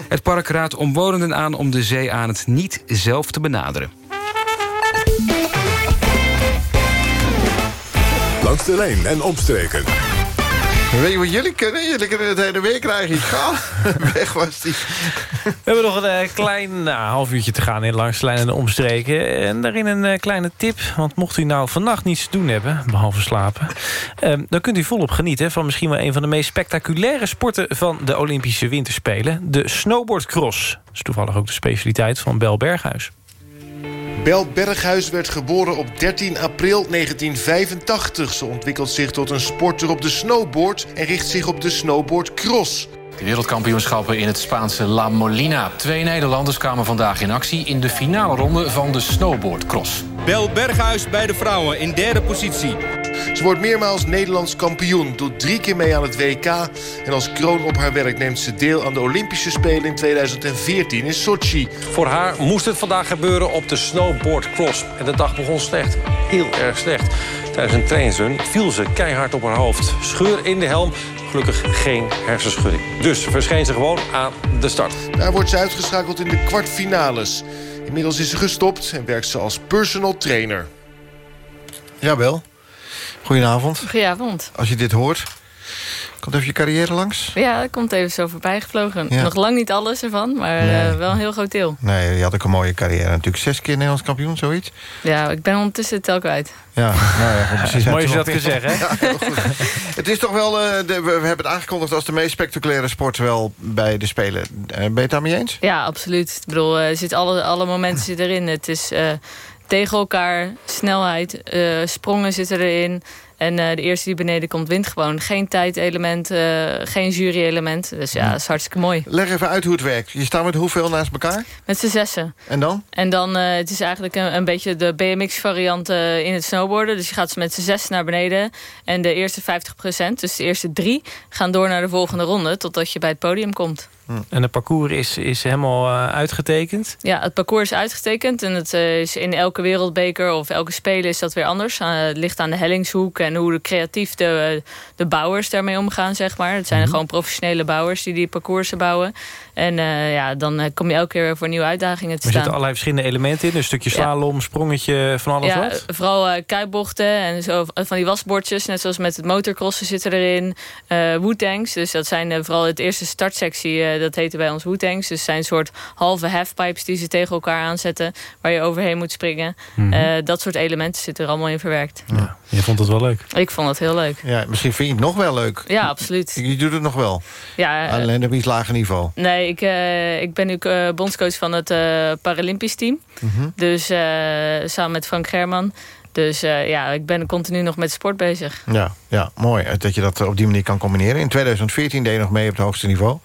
Het park raadt omwonenden aan om de zeearend niet zelf te benaderen.
Langs de lijn en omstreken.
Weet je wat jullie kunnen? Jullie kunnen het hele weer krijgen. Ga. Weg was die.
We hebben nog een eh, klein nou, half uurtje te gaan in langs de en omstreken. En daarin een eh, kleine tip. Want mocht u nou vannacht niets te doen hebben, behalve slapen... eh, dan kunt u volop genieten van misschien wel een van de meest spectaculaire sporten... van de Olympische Winterspelen, de snowboardcross. Dat is toevallig ook de specialiteit van Bel Berghuis.
Bel Berghuis werd geboren op 13 april 1985. Ze ontwikkelt zich tot een sporter op de snowboard... en richt zich op de snowboardcross.
De wereldkampioenschappen in het Spaanse La Molina. Twee Nederlanders kwamen vandaag in actie... in de finale ronde van de snowboardcross.
Bel Berghuis bij de vrouwen in derde positie.
Ze wordt meermaals Nederlands kampioen, doet drie keer mee aan het WK... en als kroon op haar werk neemt ze deel aan de Olympische Spelen in 2014 in Sochi.
Voor haar moest het vandaag gebeuren op de snowboardcross. En de dag begon slecht, heel erg slecht. Tijdens een trainingsrun viel ze keihard op haar hoofd. Scheur in de helm, gelukkig geen hersenschudding. Dus verscheen ze gewoon aan de start.
Daar wordt ze uitgeschakeld in de kwartfinales. Inmiddels is ze gestopt en werkt ze als personal trainer.
Ja, Bel. Goedenavond.
Goedenavond.
Als je dit hoort, komt even je carrière langs?
Ja, dat komt even zo voorbij gevlogen.
Ja.
Nog lang niet alles ervan, maar
Nee.
eh, wel een heel groot deel.
Nee, je had ook een mooie carrière. Natuurlijk zes keer Nederlands kampioen, zoiets.
Ja, ik ben ondertussen het tel kwijt.
Ja, nou ja, precies.
mooi als je dat kunt zeggen?
Ja, het is toch wel, eh, de, we, we hebben het aangekondigd als de meest spectaculaire sport wel bij de Spelen. Eh, ben je het daarmee eens?
Ja, absoluut. Ik bedoel, eh, er zit alle, alle momenten zitten erin. Het is eh, tegen elkaar, snelheid, eh, sprongen zitten erin. En eh, de eerste die beneden komt, wint gewoon. Geen tijdelement, eh, geen jury-element. Dus ja, dat is hartstikke mooi.
Leg even uit hoe het werkt. Je staat met hoeveel naast elkaar?
Met z'n zessen.
En dan?
En dan, eh, het is eigenlijk een, een beetje de BMX-variant in het snowboarden. Dus je gaat met z'n zes naar beneden. En de eerste 50%, dus de eerste drie, gaan door naar de volgende ronde. Totdat je bij het podium komt.
En het parcours is, is helemaal eh, uitgetekend.
Ja, het parcours is uitgetekend. En het eh, is in elke wereldbeker of elke spelen is dat weer anders. Eh, het ligt aan de hellingshoek en hoe de creatief de, de bouwers daarmee omgaan, zeg maar. Het zijn gewoon professionele bouwers die die parcoursen bouwen. En eh, ja, dan eh, kom je elke keer weer voor nieuwe uitdagingen te
Er
staan.
zitten allerlei verschillende elementen in. Een stukje slalom, sprongetje, van alles
ja,
wat.
vooral eh kuipbochten en zo van die wasbordjes. Net zoals met het motorcrossen zitten erin. eh Wu-tanks, dus dat zijn eh, vooral het eerste startsectie. eh, dat heten bij ons Wu-tanks. Dus het zijn een soort halve halfpipes die ze tegen elkaar aanzetten. Waar je overheen moet springen.
Mhm.
Eh, dat soort elementen zitten er allemaal in verwerkt.
Je vond het wel leuk.
Ik vond het heel leuk.
Ja, misschien vind je het nog wel leuk.
Ja, absoluut.
Je doet het nog wel.
Ja,
Alleen op iets lager niveau.
Nee, ik, eh, ik ben nu eh, bondscoach van het eh, Paralympisch team.
Mhm.
Dus samen met Frank German. Dus eh, ja, ik ben continu nog met sport bezig.
Ja, ja, mooi eh, dat je dat op die manier kan combineren. In 2014 deed je nog mee op het hoogste niveau.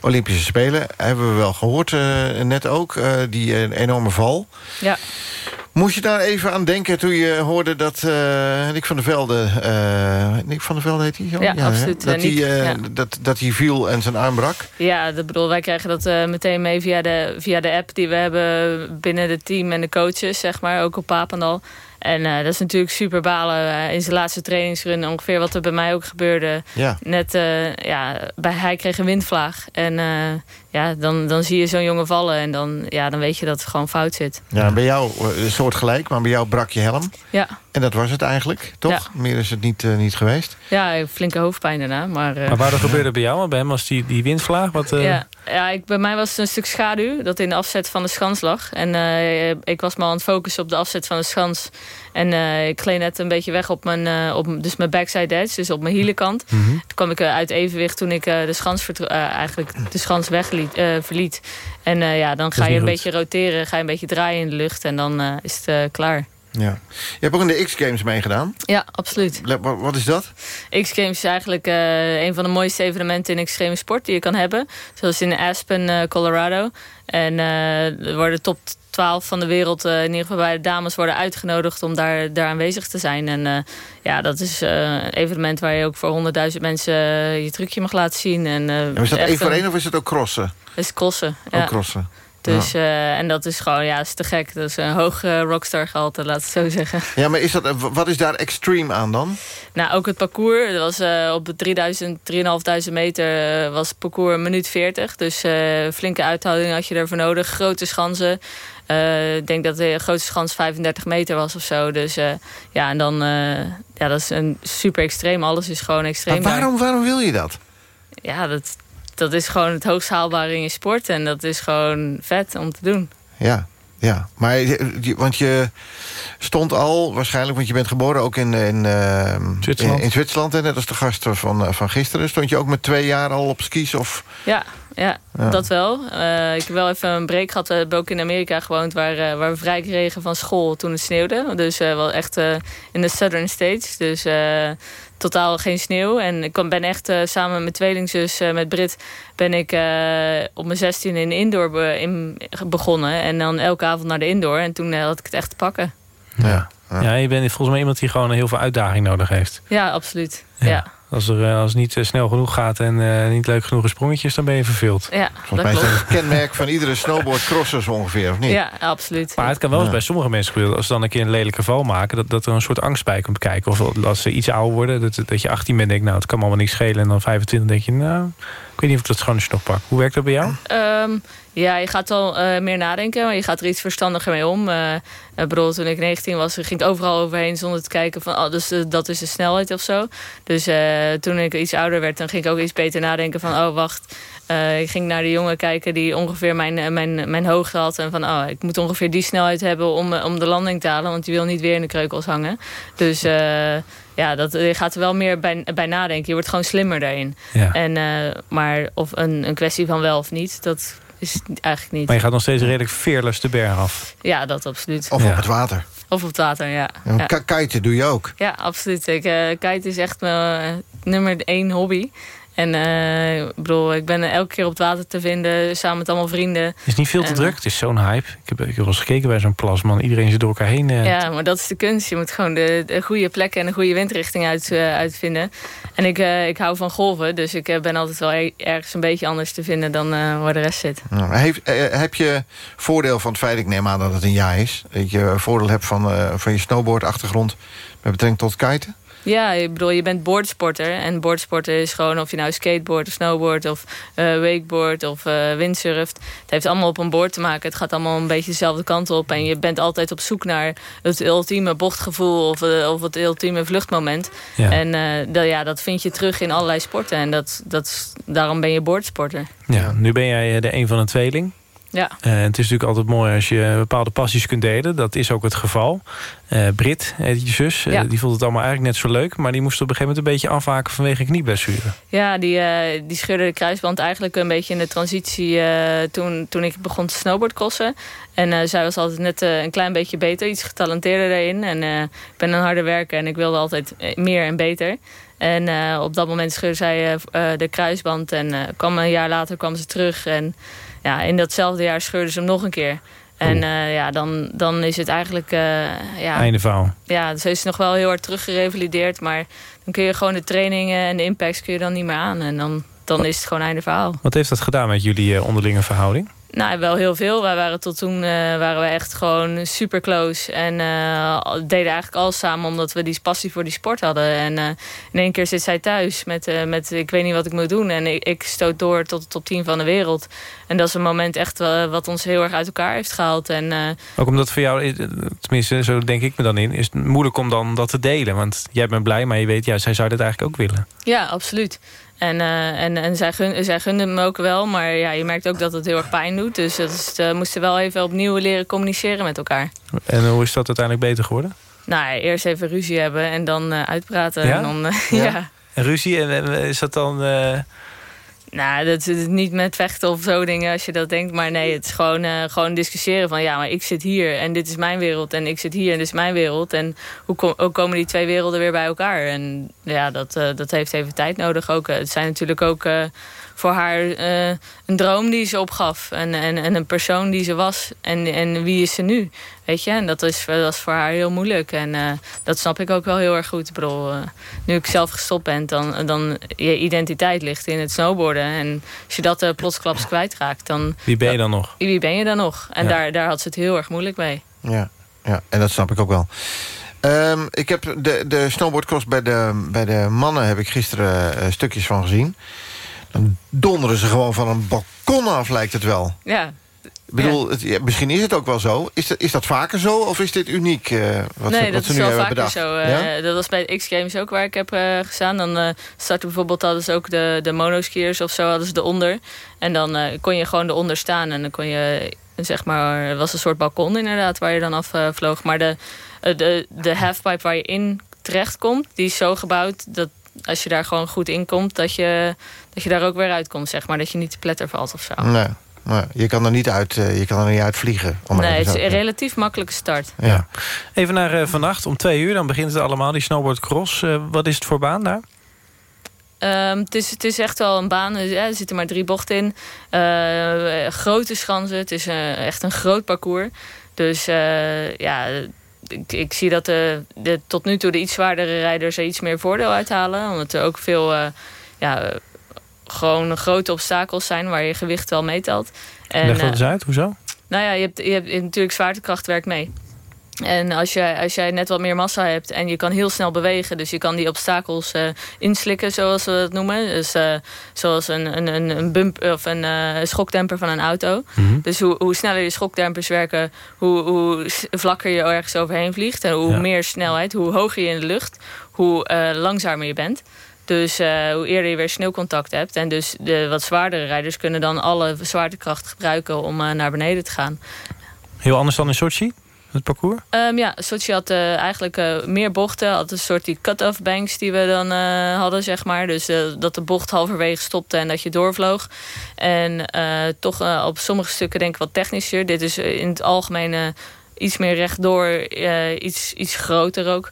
Olympische Spelen hebben we wel gehoord eh, net ook. die enorme val.
Ja.
Moest je daar even aan denken toen je hoorde dat Nick van der Velde... Nick van der Velde heet hij zo?
Ja, absoluut,
Dat hij
ja.
dat, dat hij viel en zijn arm brak.
Ja, dat bedoel, wij krijgen dat meteen mee via de, via de app die we hebben binnen het team en de coaches, zeg maar, ook op Papendal. En eh, dat is natuurlijk super balen. Eh, in zijn laatste trainingsrun, ongeveer wat er bij mij ook gebeurde.
Ja.
Net, eh, ja, bij, hij kreeg een windvlaag. En eh, ja, dan, dan zie je zo'n jongen vallen en dan, ja, dan weet je dat het gewoon fout zit.
Ja, bij jou eh, een soort gelijk, maar bij jou brak je helm.
Ja,
En dat was het eigenlijk, toch? Meer is het niet, niet geweest.
ja flinke hoofdpijn daarna. Maar, eh,
Maar waar dat gebeurde bij jou? Want bij hem was die, die windvlaag. Wat, eh,
Ja, ja ik, bij mij was het een stuk schaduw dat in de afzet van de schans lag. En eh, ik was me aan het focussen op de afzet van de schans. En eh, ik gleed net een beetje weg op mijn, eh, op, dus mijn backside edge, dus op mijn hielenkant. Toen kwam ik uit evenwicht toen ik de schans eigenlijk de schans wegliet, verliet. En ja, dan ga je een
goed.
beetje roteren, ga je een beetje draaien in de lucht en dan is het klaar.
Ja. Je hebt ook in de X-Games meegedaan.
Ja, absoluut.
Wat is dat?
X-Games is eigenlijk eh, een van de mooiste evenementen in extreme sport die je kan hebben. Zoals in Aspen, eh, Colorado. En eh, er worden top 12 van de wereld, in ieder geval bij de dames, worden uitgenodigd om daar, daar aanwezig te zijn. En ja, dat is een evenement waar je ook voor 100.000 mensen je trucje mag laten zien. En,
is dat één voor één of is het ook crossen?
is crossen. Ja.
Ook crossen.
Dus, eh, en dat is gewoon, ja, is te gek. Dat is een hoog uh, rockstar gehalte, laat het zo zeggen.
Ja, maar is dat, eh, wat is daar extreme aan dan?
Nou, ook het parcours. Dat was, op de 3000, 3500 meter was het parcours een minuut 40. Dus flinke uithouding had je ervoor nodig. Grote schansen. ik denk dat de grootste schans 35 meter was of zo. Dus ja, en dan, ja, dat is een super extreem. Alles is gewoon extreem.
Maar waarom, waarom wil je dat?
Ja, dat, dat is gewoon het hoogst haalbare in je sport. En dat is gewoon vet om te doen.
Ja, ja. Maar, want je stond al waarschijnlijk... want je bent geboren ook in, in, uh, Zwitserland. In, in, Zwitserland. net als de gasten van, eh, van gisteren. Stond je ook met twee jaar al op skis? Of...
Ja, ja, dat wel. Uh, ik heb wel even een break gehad. We hebben ook in Amerika gewoond... waar, uh, waar we vrij kregen van school toen het sneeuwde. Dus wel echt in de Southern States. Dus totaal geen sneeuw. En ik ben echt uh, samen met mijn tweelingzus, uh, met Brit... ben ik uh, op mijn 16 in indoor be in begonnen. En dan elke avond naar de indoor. En toen had ik het echt te pakken.
Ja, ja. je bent volgens mij iemand die gewoon heel veel uitdaging nodig heeft.
Ja, absoluut. ja.
Als, er, eh, als het niet eh, snel genoeg gaat en uh, niet leuk genoeg sprongetjes, dan ben je verveeld.
Ja,
Volgens mij is dat het kenmerk van iedere snowboardcrosser zo ongeveer, of niet?
Ja, absoluut.
Maar het kan wel eens bij sommige mensen gebeuren, als ze dan een keer een lelijke val maken, dat, dat er een soort angst bij komt kijken. Of als ze iets ouder worden, dat, dat je 18 bent, denk nou, het kan me allemaal niks schelen. En dan 25 denk je, nou, ik weet niet of ik dat gewoon nog pak. Hoe werkt dat bij jou?
Um, ja, je gaat wel uh, meer nadenken, maar je gaat er iets verstandiger mee om. Uh, bedoel, toen ik 19 was, ging ik overal overheen zonder te kijken van, oh, dus dat is de snelheid of zo. Dus toen ik iets ouder werd, dan ging ik ook iets beter nadenken van, oh, wacht. ik ging naar de jongen kijken die ongeveer mijn, mijn, mijn hoogte had. En van, oh, ik moet ongeveer die snelheid hebben om, om de landing te halen. Want die wil niet weer in de kreukels hangen. Dus ja, dat, je gaat er wel meer bij, bij nadenken. Je wordt gewoon slimmer daarin. Ja. En, maar of een, een kwestie van wel of niet, dat is eigenlijk niet.
Maar je gaat nog steeds redelijk fearless de berg af.
Ja, dat absoluut.
Of op het water.
Of op het water, ja.
ja. Kiten doe je ook?
Ja, absoluut. Ik, uh, kiten is echt mijn uh, nummer één hobby. En uh, ik bedoel, ik ben elke keer op het water te vinden, samen met allemaal vrienden. Het
is niet veel te druk, het is zo'n hype. Ik heb, ik heb wel eens gekeken bij zo'n plasman, iedereen zit door elkaar heen. Uh...
Ja, maar dat is de kunst. Je moet gewoon de, de goede plekken en de goede windrichting uit, uh, uitvinden. En ik, ik hou van golven, dus ik ben altijd wel ergens een beetje anders te vinden dan waar de rest zit.
Nou, heb, heb je voordeel van het feit, ik neem aan dat het een ja is... dat je voordeel hebt van, van je snowboardachtergrond met betrekking tot kiten?
Ja, ik bedoel, je bent boardsporter. En boardsporten is gewoon of je nou skateboard of snowboard of uh, wakeboard of uh, windsurft. Het heeft allemaal op een boord te maken. Het gaat allemaal een beetje dezelfde kant op. En je bent altijd op zoek naar het ultieme bochtgevoel of, uh, of het ultieme vluchtmoment. Ja. En dat, ja, dat vind je terug in allerlei sporten. En dat, dat, daarom ben je boardsporter.
Ja, nu ben jij de een van een tweeling.
Ja.
Uh, het is natuurlijk altijd mooi als je bepaalde passies kunt delen. Dat is ook het geval. Uh, Brit, heet je zus, uh, die vond het allemaal eigenlijk net zo leuk... maar die moest op een gegeven moment een beetje afhaken vanwege knieblessure.
Ja, die, die scheurde de kruisband eigenlijk een beetje in de transitie... toen, toen ik begon te snowboardcrossen. En zij was altijd net een klein beetje beter, iets getalenteerder daarin. En ik ben een harde werker en ik wilde altijd meer en beter. En op dat moment scheurde zij de kruisband en kwam een jaar later kwam ze terug... en ja, in datzelfde jaar scheurden ze hem nog een keer. En uh, ja, dan, dan is het eigenlijk... Uh, ja,
Einde verhaal.
Ja, ze is nog wel heel hard teruggerevalideerd. Maar dan kun je gewoon de trainingen en de impacts kun je dan niet meer aan. En dan, dan is het gewoon einde verhaal.
Wat heeft dat gedaan met jullie uh, onderlinge verhouding?
Nou, wel heel veel. Wij waren tot toen uh, waren we echt gewoon super close. En uh, deden eigenlijk alles samen omdat we die passie voor die sport hadden. En uh, in één keer zit zij thuis met, met ik weet niet wat ik moet doen. En ik, ik, stoot door tot de top 10 van de wereld. En dat is een moment echt wat ons heel erg uit elkaar heeft gehaald. En,
Ook omdat voor jou, tenminste zo denk ik me dan in... is het moeilijk om dan dat te delen. Want jij bent blij, maar je weet, ja, zij zou dit eigenlijk ook willen.
Ja, absoluut. En, uh, en, en zij, gun, zij gunde me ook wel. Maar ja, je merkt ook dat het heel erg pijn doet. Dus we uh, moesten wel even opnieuw leren communiceren met elkaar.
En hoe is dat uiteindelijk beter geworden?
Nou, eerst even ruzie hebben en dan uh, uitpraten. Ja? En dan, ja. ja.
En ruzie, en is dat dan...
Nou, dat is niet met vechten of zo dingen als je dat denkt. Maar nee, het is gewoon, uh, gewoon discussiëren van... ja, maar ik zit hier en dit is mijn wereld. En ik zit hier en dit is mijn wereld. En hoe, kom, komen die twee werelden weer bij elkaar? En ja, dat, uh, dat heeft even tijd nodig ook. Het zijn natuurlijk ook... voor haar eh, een droom die ze opgaf. En, en, en een persoon die ze was. En, en wie is ze nu? Weet je, en dat is, dat is voor haar heel moeilijk. En eh, dat snap ik ook wel heel erg goed. Ik bedoel, eh, nu ik zelf gestopt ben, dan, dan je identiteit ligt in het snowboarden. En als je dat uh, plotsklaps kwijtraakt, dan...
Wie ben je dan nog?
Wie ben je dan nog? En
Ja.
daar, daar had ze het heel erg moeilijk mee.
Ja, ja, en dat snap ik ook wel. Ehm, ik heb de, de snowboardcross bij de, bij de mannen heb ik gisteren eh, stukjes van gezien. Dan donderen ze gewoon van een balkon af, lijkt het wel.
Ja,
Ik bedoel, het, ja, misschien is het ook wel zo. Is dat, is dat vaker zo of is dit uniek? eh, wat
nee,
ze, wat
dat
ze
is
nu
wel vaker
bedacht?
zo. Eh? Dat was bij de X-Games ook waar ik heb eh, gestaan. Dan starten bijvoorbeeld hadden ze ook de, de monoskiers of zo hadden ze eronder. En dan kon je gewoon eronder staan en dan kon je, zeg maar, het was een soort balkon inderdaad waar je dan af vloog. Maar de, de, de halfpipe waar je in terechtkomt, die is zo gebouwd dat als je daar gewoon goed in komt, dat je, dat je daar ook weer uitkomt, zeg maar. Dat je niet te pletter valt of zo.
Nee, nee, je kan er niet uit, eh, je kan er niet uit vliegen. om maar
Nee, het is een relatief makkelijke start.
Ja.
Even naar eh, vannacht om twee uur. Dan begint het allemaal, die snowboardcross. Eh, wat is het voor baan daar?
Ehm, het, is, het is echt wel een baan. Er ja, er zitten maar drie bochten in. Eh, grote schansen. Het is echt een groot parcours. Dus eh, ja, ik, ik zie dat de, de, tot nu toe de iets zwaardere rijders er iets meer voordeel uithalen. Omdat er ook veel eh, ja, eh, gewoon grote obstakels zijn waar je gewicht wel meetelt. En,
Leg dat
eh,
eens uit, hoezo?
nou ja, je hebt, je hebt natuurlijk zwaartekracht werkt mee. En als jij, als jij net wat meer massa hebt en je kan heel snel bewegen... dus je kan die obstakels eh, inslikken, zoals we dat noemen. Dus, eh, zoals een, een, een, een bump of een eh, schokdemper van een auto. Dus hoe, hoe sneller je schokdempers werken... hoe, hoe vlakker je ergens overheen vliegt. En hoe
Ja.
meer snelheid, hoe hoger je in de lucht... hoe langzamer je bent. Dus hoe eerder je weer sneeuwcontact hebt. En dus de wat zwaardere rijders kunnen dan alle zwaartekracht gebruiken... om naar beneden te gaan.
Heel anders dan in Sochi, het parcours?
Ehm, ja, Sochi had eh, eigenlijk eh, meer bochten. Had een soort die cut-off banks die we dan eh, hadden, zeg maar. Dus dat de bocht halverwege stopte en dat je doorvloog. En toch op sommige stukken denk ik wat technischer. Dit is in het algemeen iets meer rechtdoor, iets, iets groter ook.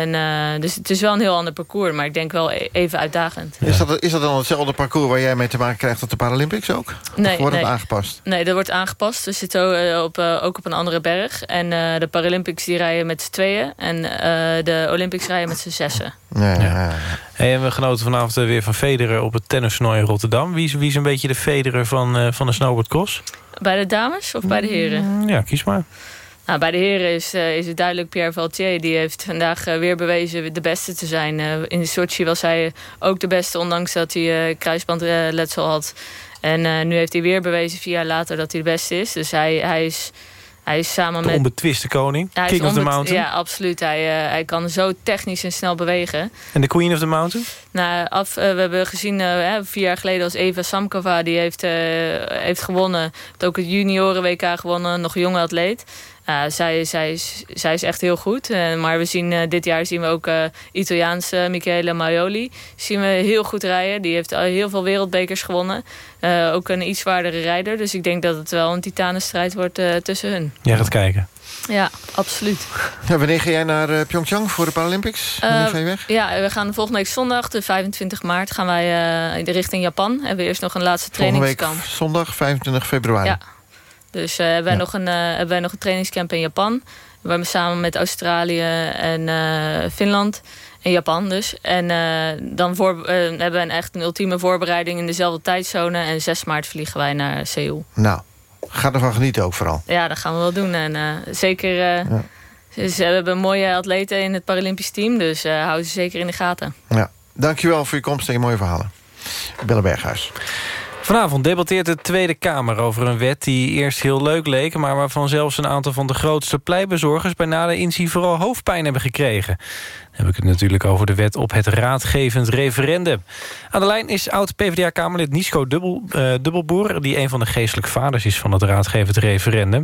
En, eh, dus het is wel een heel ander parcours, maar ik denk wel e- even uitdagend.
Is, dat, is dat dan hetzelfde parcours waar jij mee te maken krijgt... op de Paralympics ook?
Nee,
of wordt het aangepast?
Nee, dat wordt aangepast. We zitten eh, op, eh, ook op een andere berg. En eh, de Paralympics die rijden met z'n tweeën. En eh, de Olympics rijden met z'n zessen.
Ja, ja. ja.
Hey, en we genoten vanavond weer van Federer op het tennistoernooi in Rotterdam. Wie is, wie is een beetje de Federer van, eh, van de snowboardcross?
Bij de dames of bij de heren?
Ja, kies maar.
Nou, bij de heren is, eh, is het duidelijk Pierre Valtier. Die heeft vandaag eh, weer bewezen de beste te zijn. Eh, in Sochi was hij ook de beste, ondanks dat hij kruisbandletsel had. En nu heeft hij weer bewezen, vier jaar later, dat hij de beste is. Dus hij, hij, is, hij is samen
De
met...
onbetwiste koning.
hij
King of the Mountain.
Ja, absoluut. Hij, hij kan zo technisch en snel bewegen.
En de Queen of the Mountain?
Nou, af, we hebben gezien, vier jaar geleden als Eva Samkova... die heeft, heeft gewonnen. Heeft ook het junioren-WK gewonnen, nog jonge atleet. Ja, zij, zij, is, zij is echt heel goed. Eh, maar we zien, eh, dit jaar zien we ook eh Italiaanse Michele Maioli. Zien we heel goed rijden. Die heeft al heel veel wereldbekers gewonnen. Eh, ook een iets zwaardere rijder. Dus ik denk dat het wel een titanenstrijd wordt eh, tussen hun.
Jij gaat kijken.
Ja, absoluut.
Ja, wanneer ga jij naar Pyeongchang voor de Paralympics? Wanneer ga je weg?
Ja, we gaan volgende week zondag, de 25 maart, gaan wij eh, in de richting Japan. Hebben we eerst nog een laatste
Volgende week
trainingskamp.
zondag 25 februari.
Ja. Dus eh, hebben, wij nog een, eh, hebben wij nog een trainingscamp in Japan. Waar we samen met Australië en eh, Finland en Japan dus. En dan voor, hebben we een echt een ultieme voorbereiding in dezelfde tijdzone. En 6 maart vliegen wij naar Seoul.
Nou, ga ervan genieten ook vooral.
Ja, dat gaan we wel doen. En zeker, dus, eh, we hebben mooie atleten in het Paralympisch team. Dus eh hou ze zeker in de gaten.
Ja. Dankjewel voor je komst en je mooie verhalen. Belle Berghuis.
Vanavond debatteert de Tweede Kamer over een wet die eerst heel leuk leek... maar waarvan zelfs een aantal van de grootste pleitbezorgers... bij nader inzien vooral hoofdpijn hebben gekregen. Heb ik het natuurlijk over de wet op het raadgevend referendum. Aan de lijn is oud-PVDA-Kamerlid Nisco Dubbel, eh, Dubbelboer... die een van de geestelijke vaders is van het raadgevend referendum.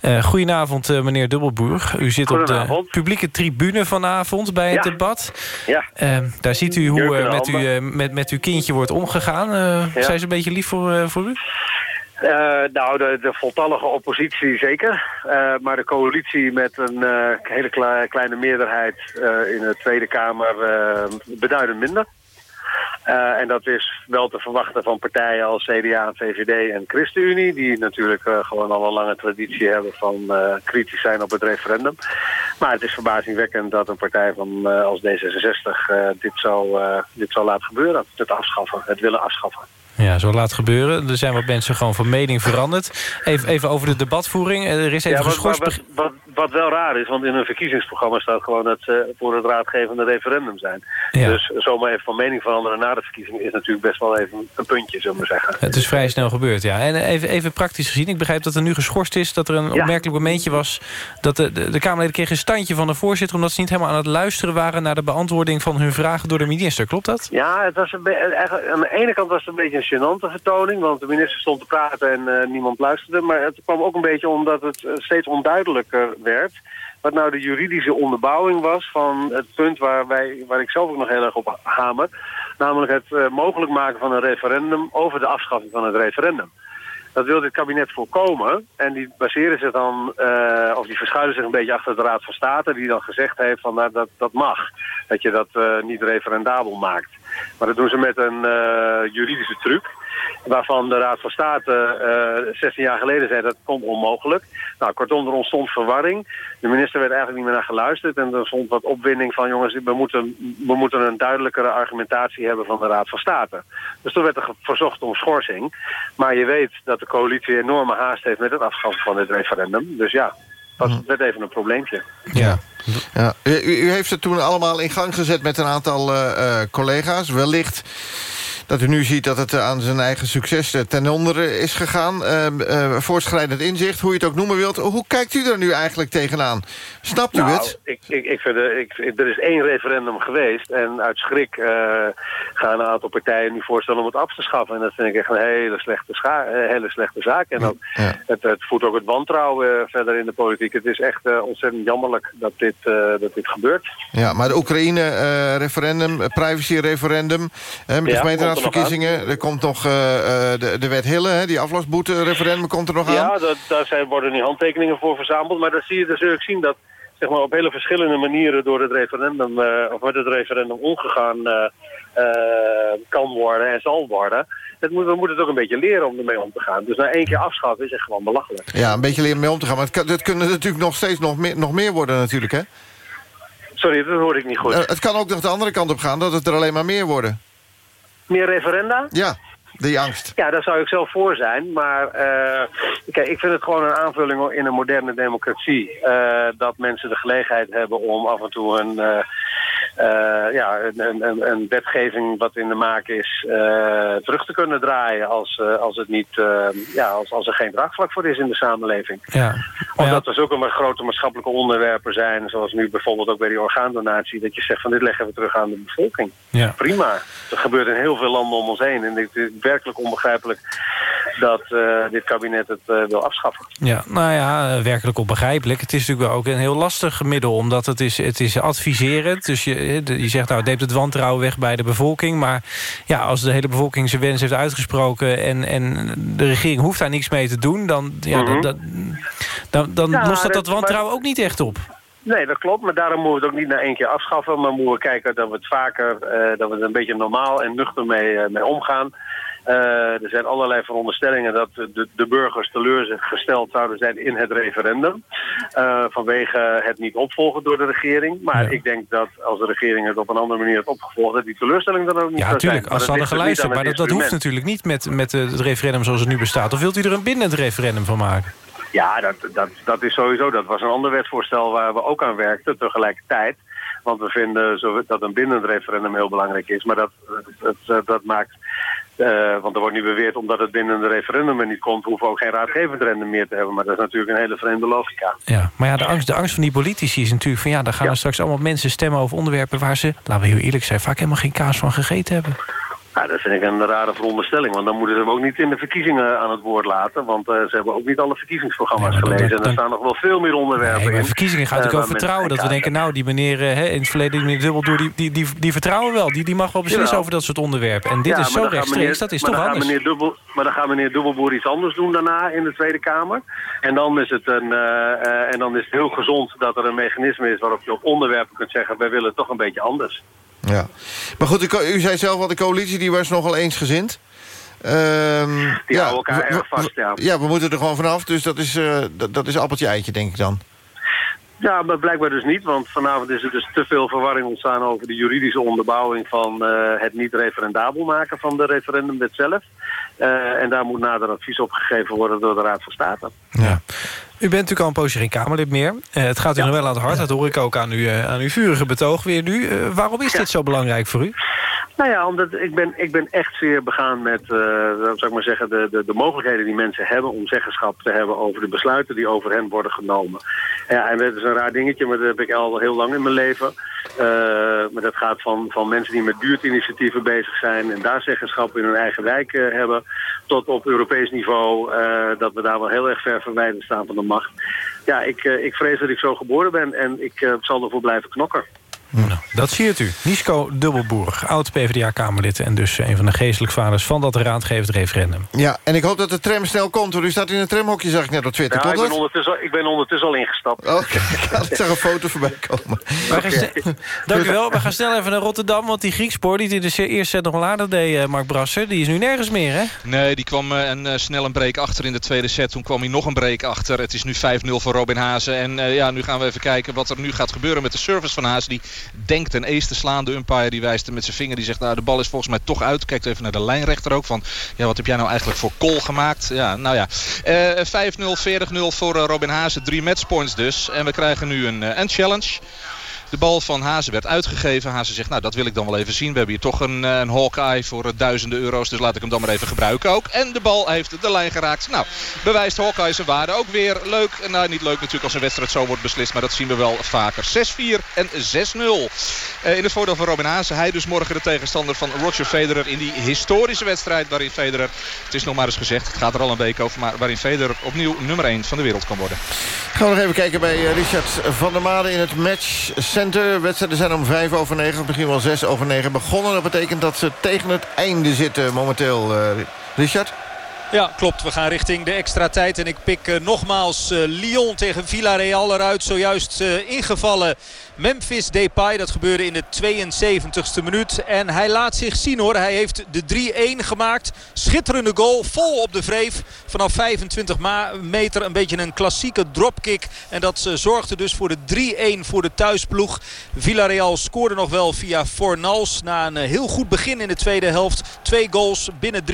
Eh goedenavond, eh, meneer Dubbelboer. U zit op de publieke tribune vanavond bij het
Ja.
debat.
Ja.
Eh, daar ziet u hoe met, u, met, met uw kindje wordt omgegaan.
Ja.
Zijn ze een beetje lief voor, voor u?
Eh, nou, de, de voltallige oppositie zeker. Eh, maar de coalitie met een eh, hele kle- kleine meerderheid in de Tweede Kamer beduidend minder. En dat is wel te verwachten van partijen als CDA, VVD en ChristenUnie... die natuurlijk gewoon al een lange traditie hebben van kritisch zijn op het referendum. Maar het is verbazingwekkend dat een partij van, als D66 eh, dit, zou, dit zou laten gebeuren. Het afschaffen, het willen afschaffen.
Ja, zo laat gebeuren. Er zijn wat mensen gewoon van mening veranderd. Even, even over de debatvoering. Er is even
Ja, wat,
geschorst...
wat, wat, wat wel raar is, want in hun verkiezingsprogramma staat gewoon dat ze voor het raadgevende referendum zijn.
Ja.
Dus zomaar even van mening veranderen na de verkiezing is natuurlijk best wel even een puntje, zullen we zeggen.
Het is vrij snel gebeurd, ja. En even, even praktisch gezien, ik begrijp dat er nu geschorst is... dat er een opmerkelijk momentje was... dat de, de, de Kamerleden kregen een standje van de voorzitter... omdat ze niet helemaal aan het luisteren waren... naar de beantwoording van hun vragen door de minister. Klopt dat?
Ja, het was een aan de ene kant was het een beetje een gênante vertoning, want de minister stond te praten en eh, niemand luisterde. Maar het kwam ook een beetje omdat het eh, steeds onduidelijker werd wat nou de juridische onderbouwing was van het punt waar, wij, waar ik zelf ook nog heel erg op hamer. Namelijk het eh, mogelijk maken van een referendum over de afschaffing van het referendum. Dat wil dit kabinet voorkomen. En die baseren zich dan, eh, of die verschuilen zich een beetje achter de Raad van State, die dan gezegd heeft van nou, dat, dat mag. Dat je dat eh, niet referendabel maakt. Maar dat doen ze met een juridische truc. Waarvan de Raad van State eh 16 jaar geleden zei dat komt onmogelijk. Nou, kortom, er ontstond verwarring. De minister werd eigenlijk niet meer naar geluisterd. En er ontstond wat opwinding van jongens, we moeten, we moeten een duidelijkere argumentatie hebben van de Raad van State. Dus toen werd er verzocht om schorsing. Maar je weet dat de coalitie enorme haast heeft met het afschaffen van dit referendum. Dus ja, dat werd even een probleempje.
Ja. Ja. U, heeft het toen allemaal in gang gezet met een aantal eh, eh, collega's. Wellicht dat u nu ziet dat het eh, aan zijn eigen succes ten onder is gegaan. Voortschrijdend inzicht, hoe je het ook noemen wilt. Hoe kijkt u er nu eigenlijk tegenaan? Snapt u
Nou,
het?
Ik, ik, ik vind, er- ik, er is één referendum geweest en uit schrik gaan een aantal partijen nu voorstellen om het af te schaffen. En dat vind ik echt een hele slechte, hele slechte zaak. En ook, het, het voedt ook het wantrouwen verder in de politiek. Het is echt ontzettend jammerlijk dat dit, eh, dat dit gebeurt.
Ja, maar de Oekraïne-referendum, privacy-referendum... met de
Ja,
gemeenteraadsverkiezingen... er komt nog eh, eh, de, de wet Hille, hè, die aflasboete-referendum komt er nog aan.
Ja, dat, daar zijn, worden nu handtekeningen voor verzameld. Maar dan zie je dus ook zien dat zeg maar, op hele verschillende manieren door het referendum, eh, of met het referendum omgegaan eh, eh, kan worden en zal worden. Moet, we moeten het ook een beetje leren om ermee om te gaan. Dus na één keer afschaffen is echt gewoon belachelijk.
Ja, een beetje leren mee om te gaan. Maar het, het kunnen natuurlijk nog steeds nog meer, nog meer worden natuurlijk, hè?
Sorry, dat hoorde ik niet goed.
Eh, het kan ook nog de andere kant op gaan, dat het er alleen maar meer worden.
Meer referenda?
Ja, die angst.
Ja, daar zou ik zelf voor zijn. Maar eh, kijk, ik vind het gewoon een aanvulling in een moderne democratie. eh, dat mensen de gelegenheid hebben om af en toe een, ja, een, een, een wetgeving wat in de maak is eh, terug te kunnen draaien. Als, eh, als, het niet, eh, ja, als, als er geen draagvlak voor is in de samenleving.
Ja.
Omdat er zulke grote maatschappelijke onderwerpen zijn, zoals nu bijvoorbeeld ook bij die orgaandonatie, dat je zegt van dit leggen we terug aan de bevolking.
Ja.
Prima. Dat gebeurt in heel veel landen om ons heen. En het is werkelijk onbegrijpelijk dat eh, dit kabinet het eh, wil afschaffen.
Ja, nou ja, eh, werkelijk onbegrijpelijk. Het is natuurlijk wel ook een heel lastig middel, omdat het is, het is adviserend. Dus je, eh, je zegt, nou, het neemt het wantrouwen weg bij de bevolking. Maar ja, als de hele bevolking zijn wens heeft uitgesproken... en, en de regering hoeft daar niks mee te doen... dan, ja, dan, dan, dan, dan
Ja,
lost dat,
dat-
dat wantrouwen ook niet echt op.
Nee, dat klopt. Maar daarom moeten we het ook niet na één keer afschaffen. Maar moeten we kijken dat we het vaker, eh, dat we er een beetje normaal en nuchter mee, eh, mee omgaan. Eh, er zijn allerlei veronderstellingen dat de, de burgers teleurgesteld zouden zijn in het referendum. eh, vanwege het niet opvolgen door de regering. Maar ik denk dat als de regering het op een andere manier had opgevolgd... dat die teleurstelling dan ook niet
Ja,
zou zijn.
natuurlijk,
Maar
als ze hadden geluisterd. Maar dat, dat hoeft natuurlijk niet met, met het referendum zoals het nu bestaat. Of wilt u er een bindend referendum van maken?
Ja, dat, dat, dat is sowieso. Dat was een ander wetsvoorstel waar we ook aan werkten tegelijkertijd. Want we vinden zo, dat een bindend referendum heel belangrijk is. Maar dat, dat, dat maakt... eh, want er wordt nu beweerd, omdat het bindende referendum er niet komt... hoeven we ook geen raadgevend referendum meer te hebben. Maar dat is natuurlijk een hele vreemde logica.
Ja, maar ja, de angst, de angst van die politici is natuurlijk van... ja, dan gaan er straks allemaal mensen stemmen over onderwerpen... waar ze, laten we heel eerlijk zijn, vaak helemaal geen kaas van gegeten hebben.
Ja, dat vind ik een rare veronderstelling. Want dan moeten ze hem ook niet in de verkiezingen aan het woord laten. Want eh, ze hebben ook niet alle verkiezingsprogramma's gelezen. en er staan nog wel veel meer onderwerpen
Nee,
in.
verkiezingen gaat
eh,
natuurlijk over
waar
vertrouwen. Dat we denken, nou, die meneer eh, hè, in het verleden, die meneer Dubbeldoer... Die, die, die, die vertrouwen wel, die, die mag wel beslissen over dat soort onderwerpen. En dit
Ja,
is zo rechtstreeks,
meneer-
dat is toch anders.
Meneer Dubbel, maar dan gaat meneer Dubbelboer iets anders doen daarna in de Tweede Kamer. En dan is het, een, en dan is het heel gezond dat er een mechanisme is waarop je op onderwerpen kunt zeggen... wij willen het toch een beetje anders.
Ja. Maar goed, u zei zelf al, de coalitie die was nogal eensgezind. Ehm,
Die houden elkaar
we-
erg vast, ja.
Ja, we moeten er gewoon vanaf, dus dat is, eh, dat, dat is appeltje-eitje, denk ik dan.
Ja, maar blijkbaar dus niet, want vanavond is er dus te veel verwarring ontstaan over de juridische onderbouwing van eh, het niet referendabel maken van de referendumwet zelf. Eh, en daar moet nader advies op gegeven worden door de Raad van State.
U bent natuurlijk al een poosje geen Kamerlid meer. Eh, het gaat u nog wel aan het hart, dat hoor ik ook aan, u, eh, aan uw vurige betoog weer nu. Eh, waarom is dit zo belangrijk voor u?
Nou ja, omdat ik ben, ik ben echt zeer begaan met, zou ik maar zeggen, de, de, de mogelijkheden die mensen hebben om zeggenschap te hebben over de besluiten die over hen worden genomen. Ja, en dat is een raar dingetje, maar dat heb ik al heel lang in mijn leven. Maar dat gaat van, van mensen die met buurtinitiatieven bezig zijn en daar zeggenschap in hun eigen wijk hebben, tot op Europees niveau dat we daar wel heel erg ver verwijderd staan van de Ja, ik, eh, ik vrees dat ik zo geboren ben en ik eh, zal ervoor blijven knokken.
Dat siert u. Nisco Dubbelboer, oud-PVDA-Kamerlid... en dus een van de geestelijk vaders van dat raadgevend referendum.
Ja, en ik hoop dat de tram snel komt, hoor. U staat in een tramhokje, zag ik net op Twitter.
Ja, ik ben, ondertussen, ik ben ondertussen al ingestapt.
Oké, ik zag een foto voorbij komen.
Sne- Dank u wel. We gaan snel even naar Rotterdam. Want die Griekspoor die in de eerste set nog wel aardig deed, eh, Mark Brasser... die is nu nergens meer, hè?
Nee, die kwam eh, een, eh, snel een break achter in de tweede set. Toen kwam hij nog een break achter. Het is nu 5-0 voor Robin Hazen. En eh, ja, nu gaan we even kijken wat er nu gaat gebeuren met de service van Hazen. Die denkt een ace te slaan. De umpire die wijst met zijn vinger. Die zegt, nou de bal is volgens mij toch uit. Kijkt even naar de lijnrechter ook. Van, ja, wat heb jij nou eigenlijk voor call gemaakt? Ja, nou ja. Eh 5-0, 40-0 voor eh, Robin Hazen. Drie matchpoints dus. En we krijgen nu een, eh, een challenge. De bal van Hazen werd uitgegeven. Hazen zegt, nou dat wil ik dan wel even zien. We hebben hier toch een, eh, een Hawkeye voor eh, duizenden euro's. Dus laat ik hem dan maar even gebruiken ook. En de bal heeft de lijn geraakt. Nou, bewijst Hawkeye zijn waarde ook weer. Leuk. Nou, niet leuk natuurlijk als een wedstrijd zo wordt beslist. Maar dat zien we wel vaker. 6-4 en 6-0. Eh, in het voordeel van Robin Hazen. Hij dus morgen de tegenstander van Roger Federer. In die historische wedstrijd waarin Federer, het is nog maar eens gezegd. Het gaat er al een week over. Maar waarin Federer opnieuw nummer 1 van de wereld kan worden.
Gaan we nog even kijken bij Richard van der Made in het Match Center. Wedstrijden zijn om vijf over negen, of misschien wel zes over negen begonnen. Dat betekent dat ze tegen het einde zitten momenteel. eh, Richard?
Ja, klopt. We gaan richting de extra tijd. En ik pik eh, nogmaals eh, Lyon tegen Villarreal eruit. Zojuist ingevallen Memphis Depay. Dat gebeurde in de 72e minuut. En hij laat zich zien hoor. Hij heeft de 3-1 gemaakt. Schitterende goal. Vol op de vreef. Vanaf 25 ma- meter een beetje een klassieke dropkick. En dat eh, zorgde dus voor de 3-1 voor de thuisploeg. Villarreal scoorde nog wel via Fornals. Na een eh, heel goed begin in de tweede helft. Twee goals binnen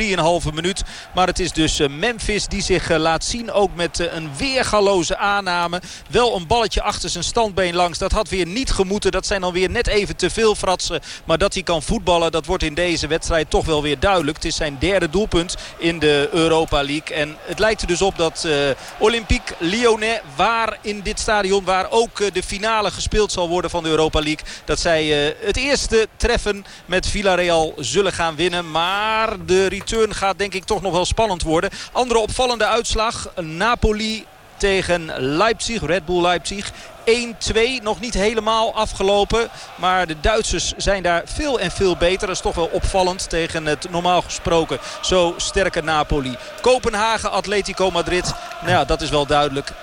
3,5 minuut. Maar het is dus eh, Memphis die zich laat zien. Ook met een weergaloze aanname. Wel een balletje achter zijn standbeen langs. Dat had weer niet gemoeten. Dat zijn dan weer net even te veel fratsen. Maar dat hij kan voetballen, dat wordt in deze wedstrijd toch wel weer duidelijk. Het is zijn derde doelpunt in de Europa League. En het lijkt er dus op dat eh, Olympique Lyonnais, waar in dit stadion... waar ook eh, de finale gespeeld zal worden van de Europa League... dat zij eh, het eerste treffen met Villarreal zullen gaan winnen. Maar de return gaat denk ik toch nog wel spannend worden. Andere opvallende uitslag. Napoli tegen Leipzig, Red Bull Leipzig. 1-2, nog niet helemaal afgelopen. Maar de Duitsers zijn daar veel en veel beter. Dat is toch wel opvallend tegen het normaal gesproken zo sterke Napoli. Kopenhagen, Atletico Madrid. Nou ja, dat is wel duidelijk. 1-4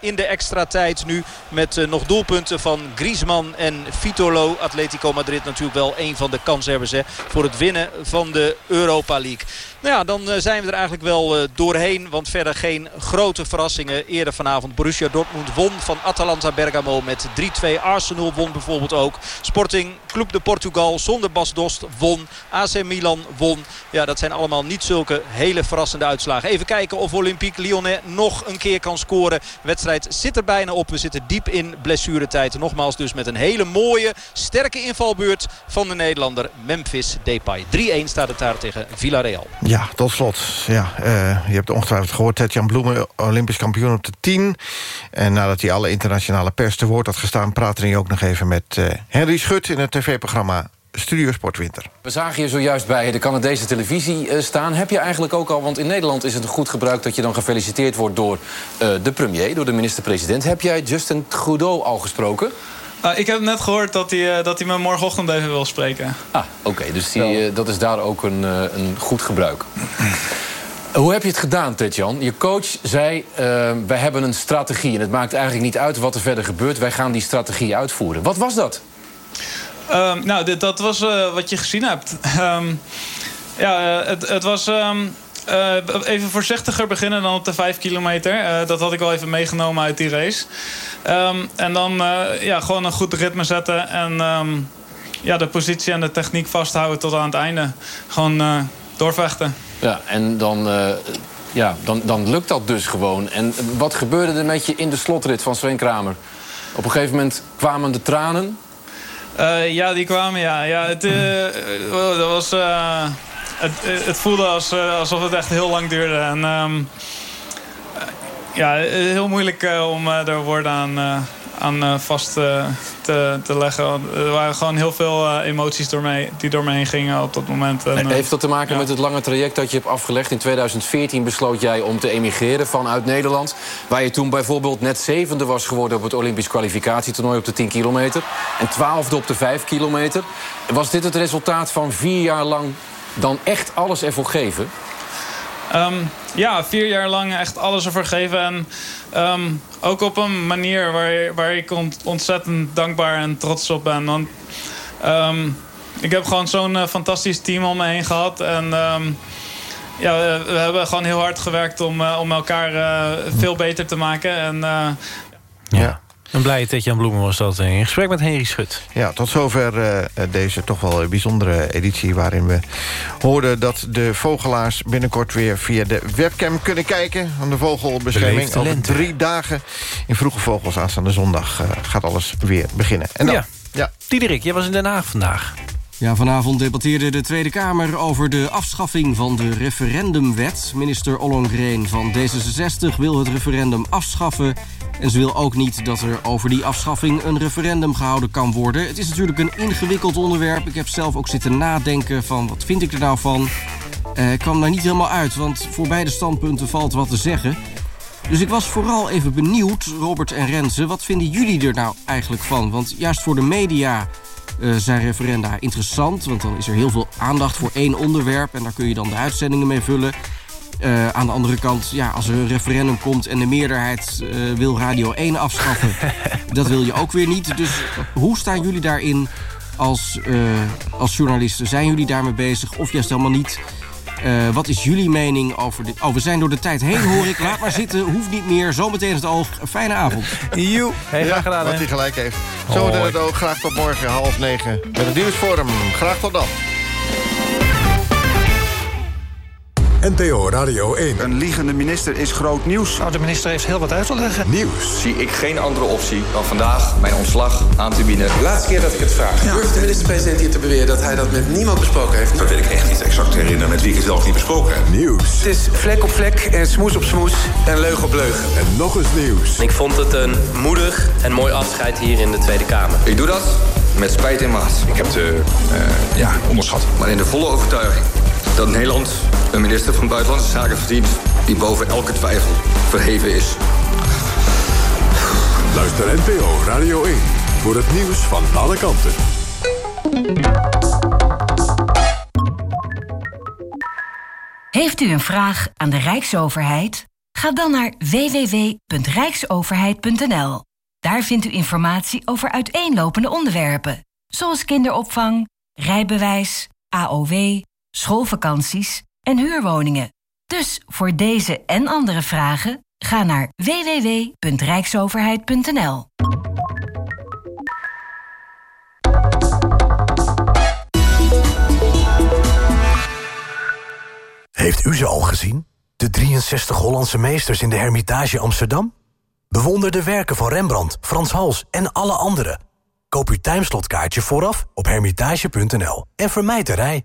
in de extra tijd nu. Met eh, nog doelpunten van Griezmann en Vitolo. Atletico Madrid natuurlijk wel een van de kanshebbers hè, voor het winnen van de Europa League. Nou ja, dan eh, zijn we er eigenlijk wel eh, doorheen. Want verder geen grote verrassingen. Eerder vanavond Borussia Dortmund won van Atalanta Bergamo met 3-2. Arsenal won bijvoorbeeld ook. Sporting Club de Portugal zonder Bas Dost won. AC Milan won. Ja, dat zijn allemaal niet zulke hele verrassende uitslagen. Even kijken of Olympique Lyonnais nog een keer kan scoren. Wedstrijd zit er bijna op. We zitten diep in blessuretijd. Nogmaals dus met een hele mooie, sterke invalbeurt van de Nederlander Memphis Depay. 3-1 staat het daar tegen Villarreal.
Ja, tot slot. Ja, eh, je hebt ongetwijfeld gehoord. Ted-Jan Bloemen, Olympisch kampioen op de 10. En nadat hij alle internationale pers te woord had gestaan... praatte hij ook nog even met eh, Henry Schut... in het tv-programma Studio Sportwinter.
We zagen je zojuist bij de Canadese televisie eh, staan. Heb je eigenlijk ook al, want in Nederland is het een goed gebruik... dat je dan gefeliciteerd wordt door eh, de premier, door de minister-president. Heb jij Justin Trudeau al gesproken?
Ah, ik heb net gehoord dat hij, dat hij me morgenochtend even wil spreken.
Ah, oké, dus die, dat is daar ook een, een goed gebruik. Hoe heb je het gedaan, Tetjan? Je coach zei, eh, wij hebben een strategie... en het maakt eigenlijk niet uit wat er verder gebeurt. Wij gaan die strategie uitvoeren. Wat was dat?
Ehm, nou, dat was eh, wat je gezien hebt. Ehm, ja, eh, het, het was eh, even voorzichtiger beginnen dan op de 5 kilometer. Dat had ik wel even meegenomen uit die race. En dan ja, gewoon een goed ritme zetten. En ja, de positie en de techniek vasthouden tot aan het einde. Gewoon doorvechten.
Ja, en dan, eh, ja, dan, dan lukt dat dus gewoon. En wat gebeurde er met je in de slotrit van Sven Kramer? Op een gegeven moment kwamen de tranen.
Eh, ja, die kwamen, ja. ja het, eh, dat was, het, het voelde als, alsof het echt heel lang duurde. En, eh, ja, heel moeilijk om er woorden aan, aan eh, vast eh, te, te leggen. Er waren gewoon heel veel eh, emoties door mij, die door me heen gingen op dat moment. En,
Heeft dat te maken met het lange traject dat je hebt afgelegd? In 2014 besloot jij om te emigreren vanuit Nederland. Waar je toen bijvoorbeeld net zevende was geworden... op het Olympisch kwalificatietoernooi op de 10 kilometer. En twaalfde op de 5 kilometer. Was dit het resultaat van vier jaar lang dan echt alles ervoor geven?
Ehm, ja, vier jaar lang echt alles ervoor geven. En ehm, ook op een manier waar, waar ik ont- ontzettend dankbaar en trots op ben. Want ehm, ik heb gewoon zo'n eh, fantastisch team om me heen gehad. En ja, we, hebben gewoon heel hard gewerkt om, eh, om elkaar eh, veel beter te maken. En
Ja. Een blije Tetjan Bloemen was dat in gesprek met Henry Schut.
Ja, tot zover eh, deze toch wel bijzondere editie... waarin we hoorden dat de vogelaars binnenkort weer via de webcam kunnen kijken... aan de vogelbescherming. Over
lente.
drie dagen in Vroege Vogels aanstaande zondag eh, gaat alles weer beginnen. En dan,
Ja.
ja.
Diederik, jij was in Den Haag vandaag.
Ja, vanavond debatteerde de Tweede Kamer over de afschaffing van de referendumwet. Minister Ollongren van D66 wil het referendum afschaffen. En ze wil ook niet dat er over die afschaffing een referendum gehouden kan worden. Het is natuurlijk een ingewikkeld onderwerp. Ik heb zelf ook zitten nadenken van wat vind ik er nou van. Eh, ik kwam daar niet helemaal uit, want voor beide standpunten valt wat te zeggen. Dus ik was vooral even benieuwd, Robert en Renze... wat vinden jullie er nou eigenlijk van? Want juist voor de media zijn referenda interessant... want dan is er heel veel aandacht voor één onderwerp... en daar kun je dan de uitzendingen mee vullen. Eh, aan de andere kant, ja, als er een referendum komt... en de meerderheid eh, wil Radio 1 afschaffen... dat wil je ook weer niet. Dus hoe staan jullie daarin als, eh, als journalisten? Zijn jullie daarmee bezig of juist helemaal niet... Eh, wat is jullie mening over dit? Oh, we zijn door de tijd heen, hoor ik. Laat maar zitten, hoeft niet meer. Zometeen het oog. Een fijne avond.
Joe. Hey, graag gedaan,
wat hij gelijk heeft. Zometeen het ook. Graag tot morgen, half negen. Met het nieuwsforum. Graag tot dan.
NPO Radio 1.
Een liegende minister is groot nieuws.
Nou, de minister heeft heel wat uit te leggen.
Nieuws.
Zie ik geen andere optie dan vandaag mijn ontslag aan te bieden.
De laatste keer dat ik het vraag, durft de minister-president hier te beweren dat hij dat met niemand besproken heeft?
Dat weet ik echt niet exact herinneren met wie ik het zelf niet besproken heb.
Nieuws.
Het is vlek op vlek en smoes op smoes en leugen op leugen.
En nog eens nieuws.
Ik vond het een moedig en mooi afscheid hier in de Tweede Kamer.
Ik doe dat met spijt in maat.
Ik heb de, eh, ja, onderschat.
Maar in de volle overtuiging dat Nederland een minister van Buitenlandse Zaken verdient... die boven elke twijfel verheven is.
Luister NPO Radio 1 voor het nieuws van alle kanten.
Heeft u een vraag aan de Rijksoverheid? Ga dan naar www.rijksoverheid.nl. Daar vindt u informatie over uiteenlopende onderwerpen, zoals kinderopvang, rijbewijs, AOW, schoolvakanties en huurwoningen. Dus voor deze en andere vragen ga naar www.rijksoverheid.nl.
Heeft u ze al gezien? De 63 Hollandse meesters in de Hermitage Amsterdam? Bewonder de werken van Rembrandt, Frans Hals en alle anderen. Koop uw timeslotkaartje vooraf op hermitage.nl en vermijd de rij.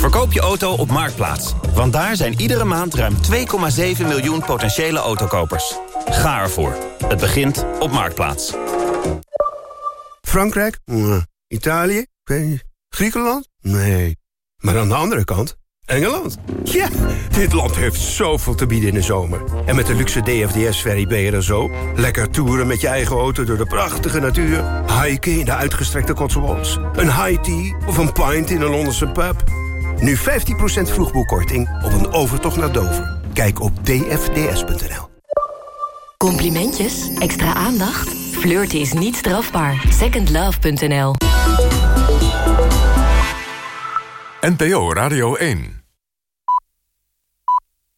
Verkoop je auto op Marktplaats. Want daar zijn iedere maand ruim 2,7 miljoen potentiële autokopers. Ga ervoor. Het begint op Marktplaats.
Frankrijk? Nee. Italië? Griekenland? Nee. Maar aan de andere kant, Engeland. Ja, dit land heeft zoveel te bieden in de zomer. En met de luxe DFDS-ferry ben je er zo. Lekker toeren met je eigen auto door de prachtige natuur. Hiken in de uitgestrekte Cotswolds. Een high tea of een pint in een Londense pub. Nu 15% vroegboekkorting op een overtocht naar Dover. Kijk op dfds.nl.
Complimentjes? Extra aandacht? Flirten is niet strafbaar. Secondlove.nl
NPO Radio 1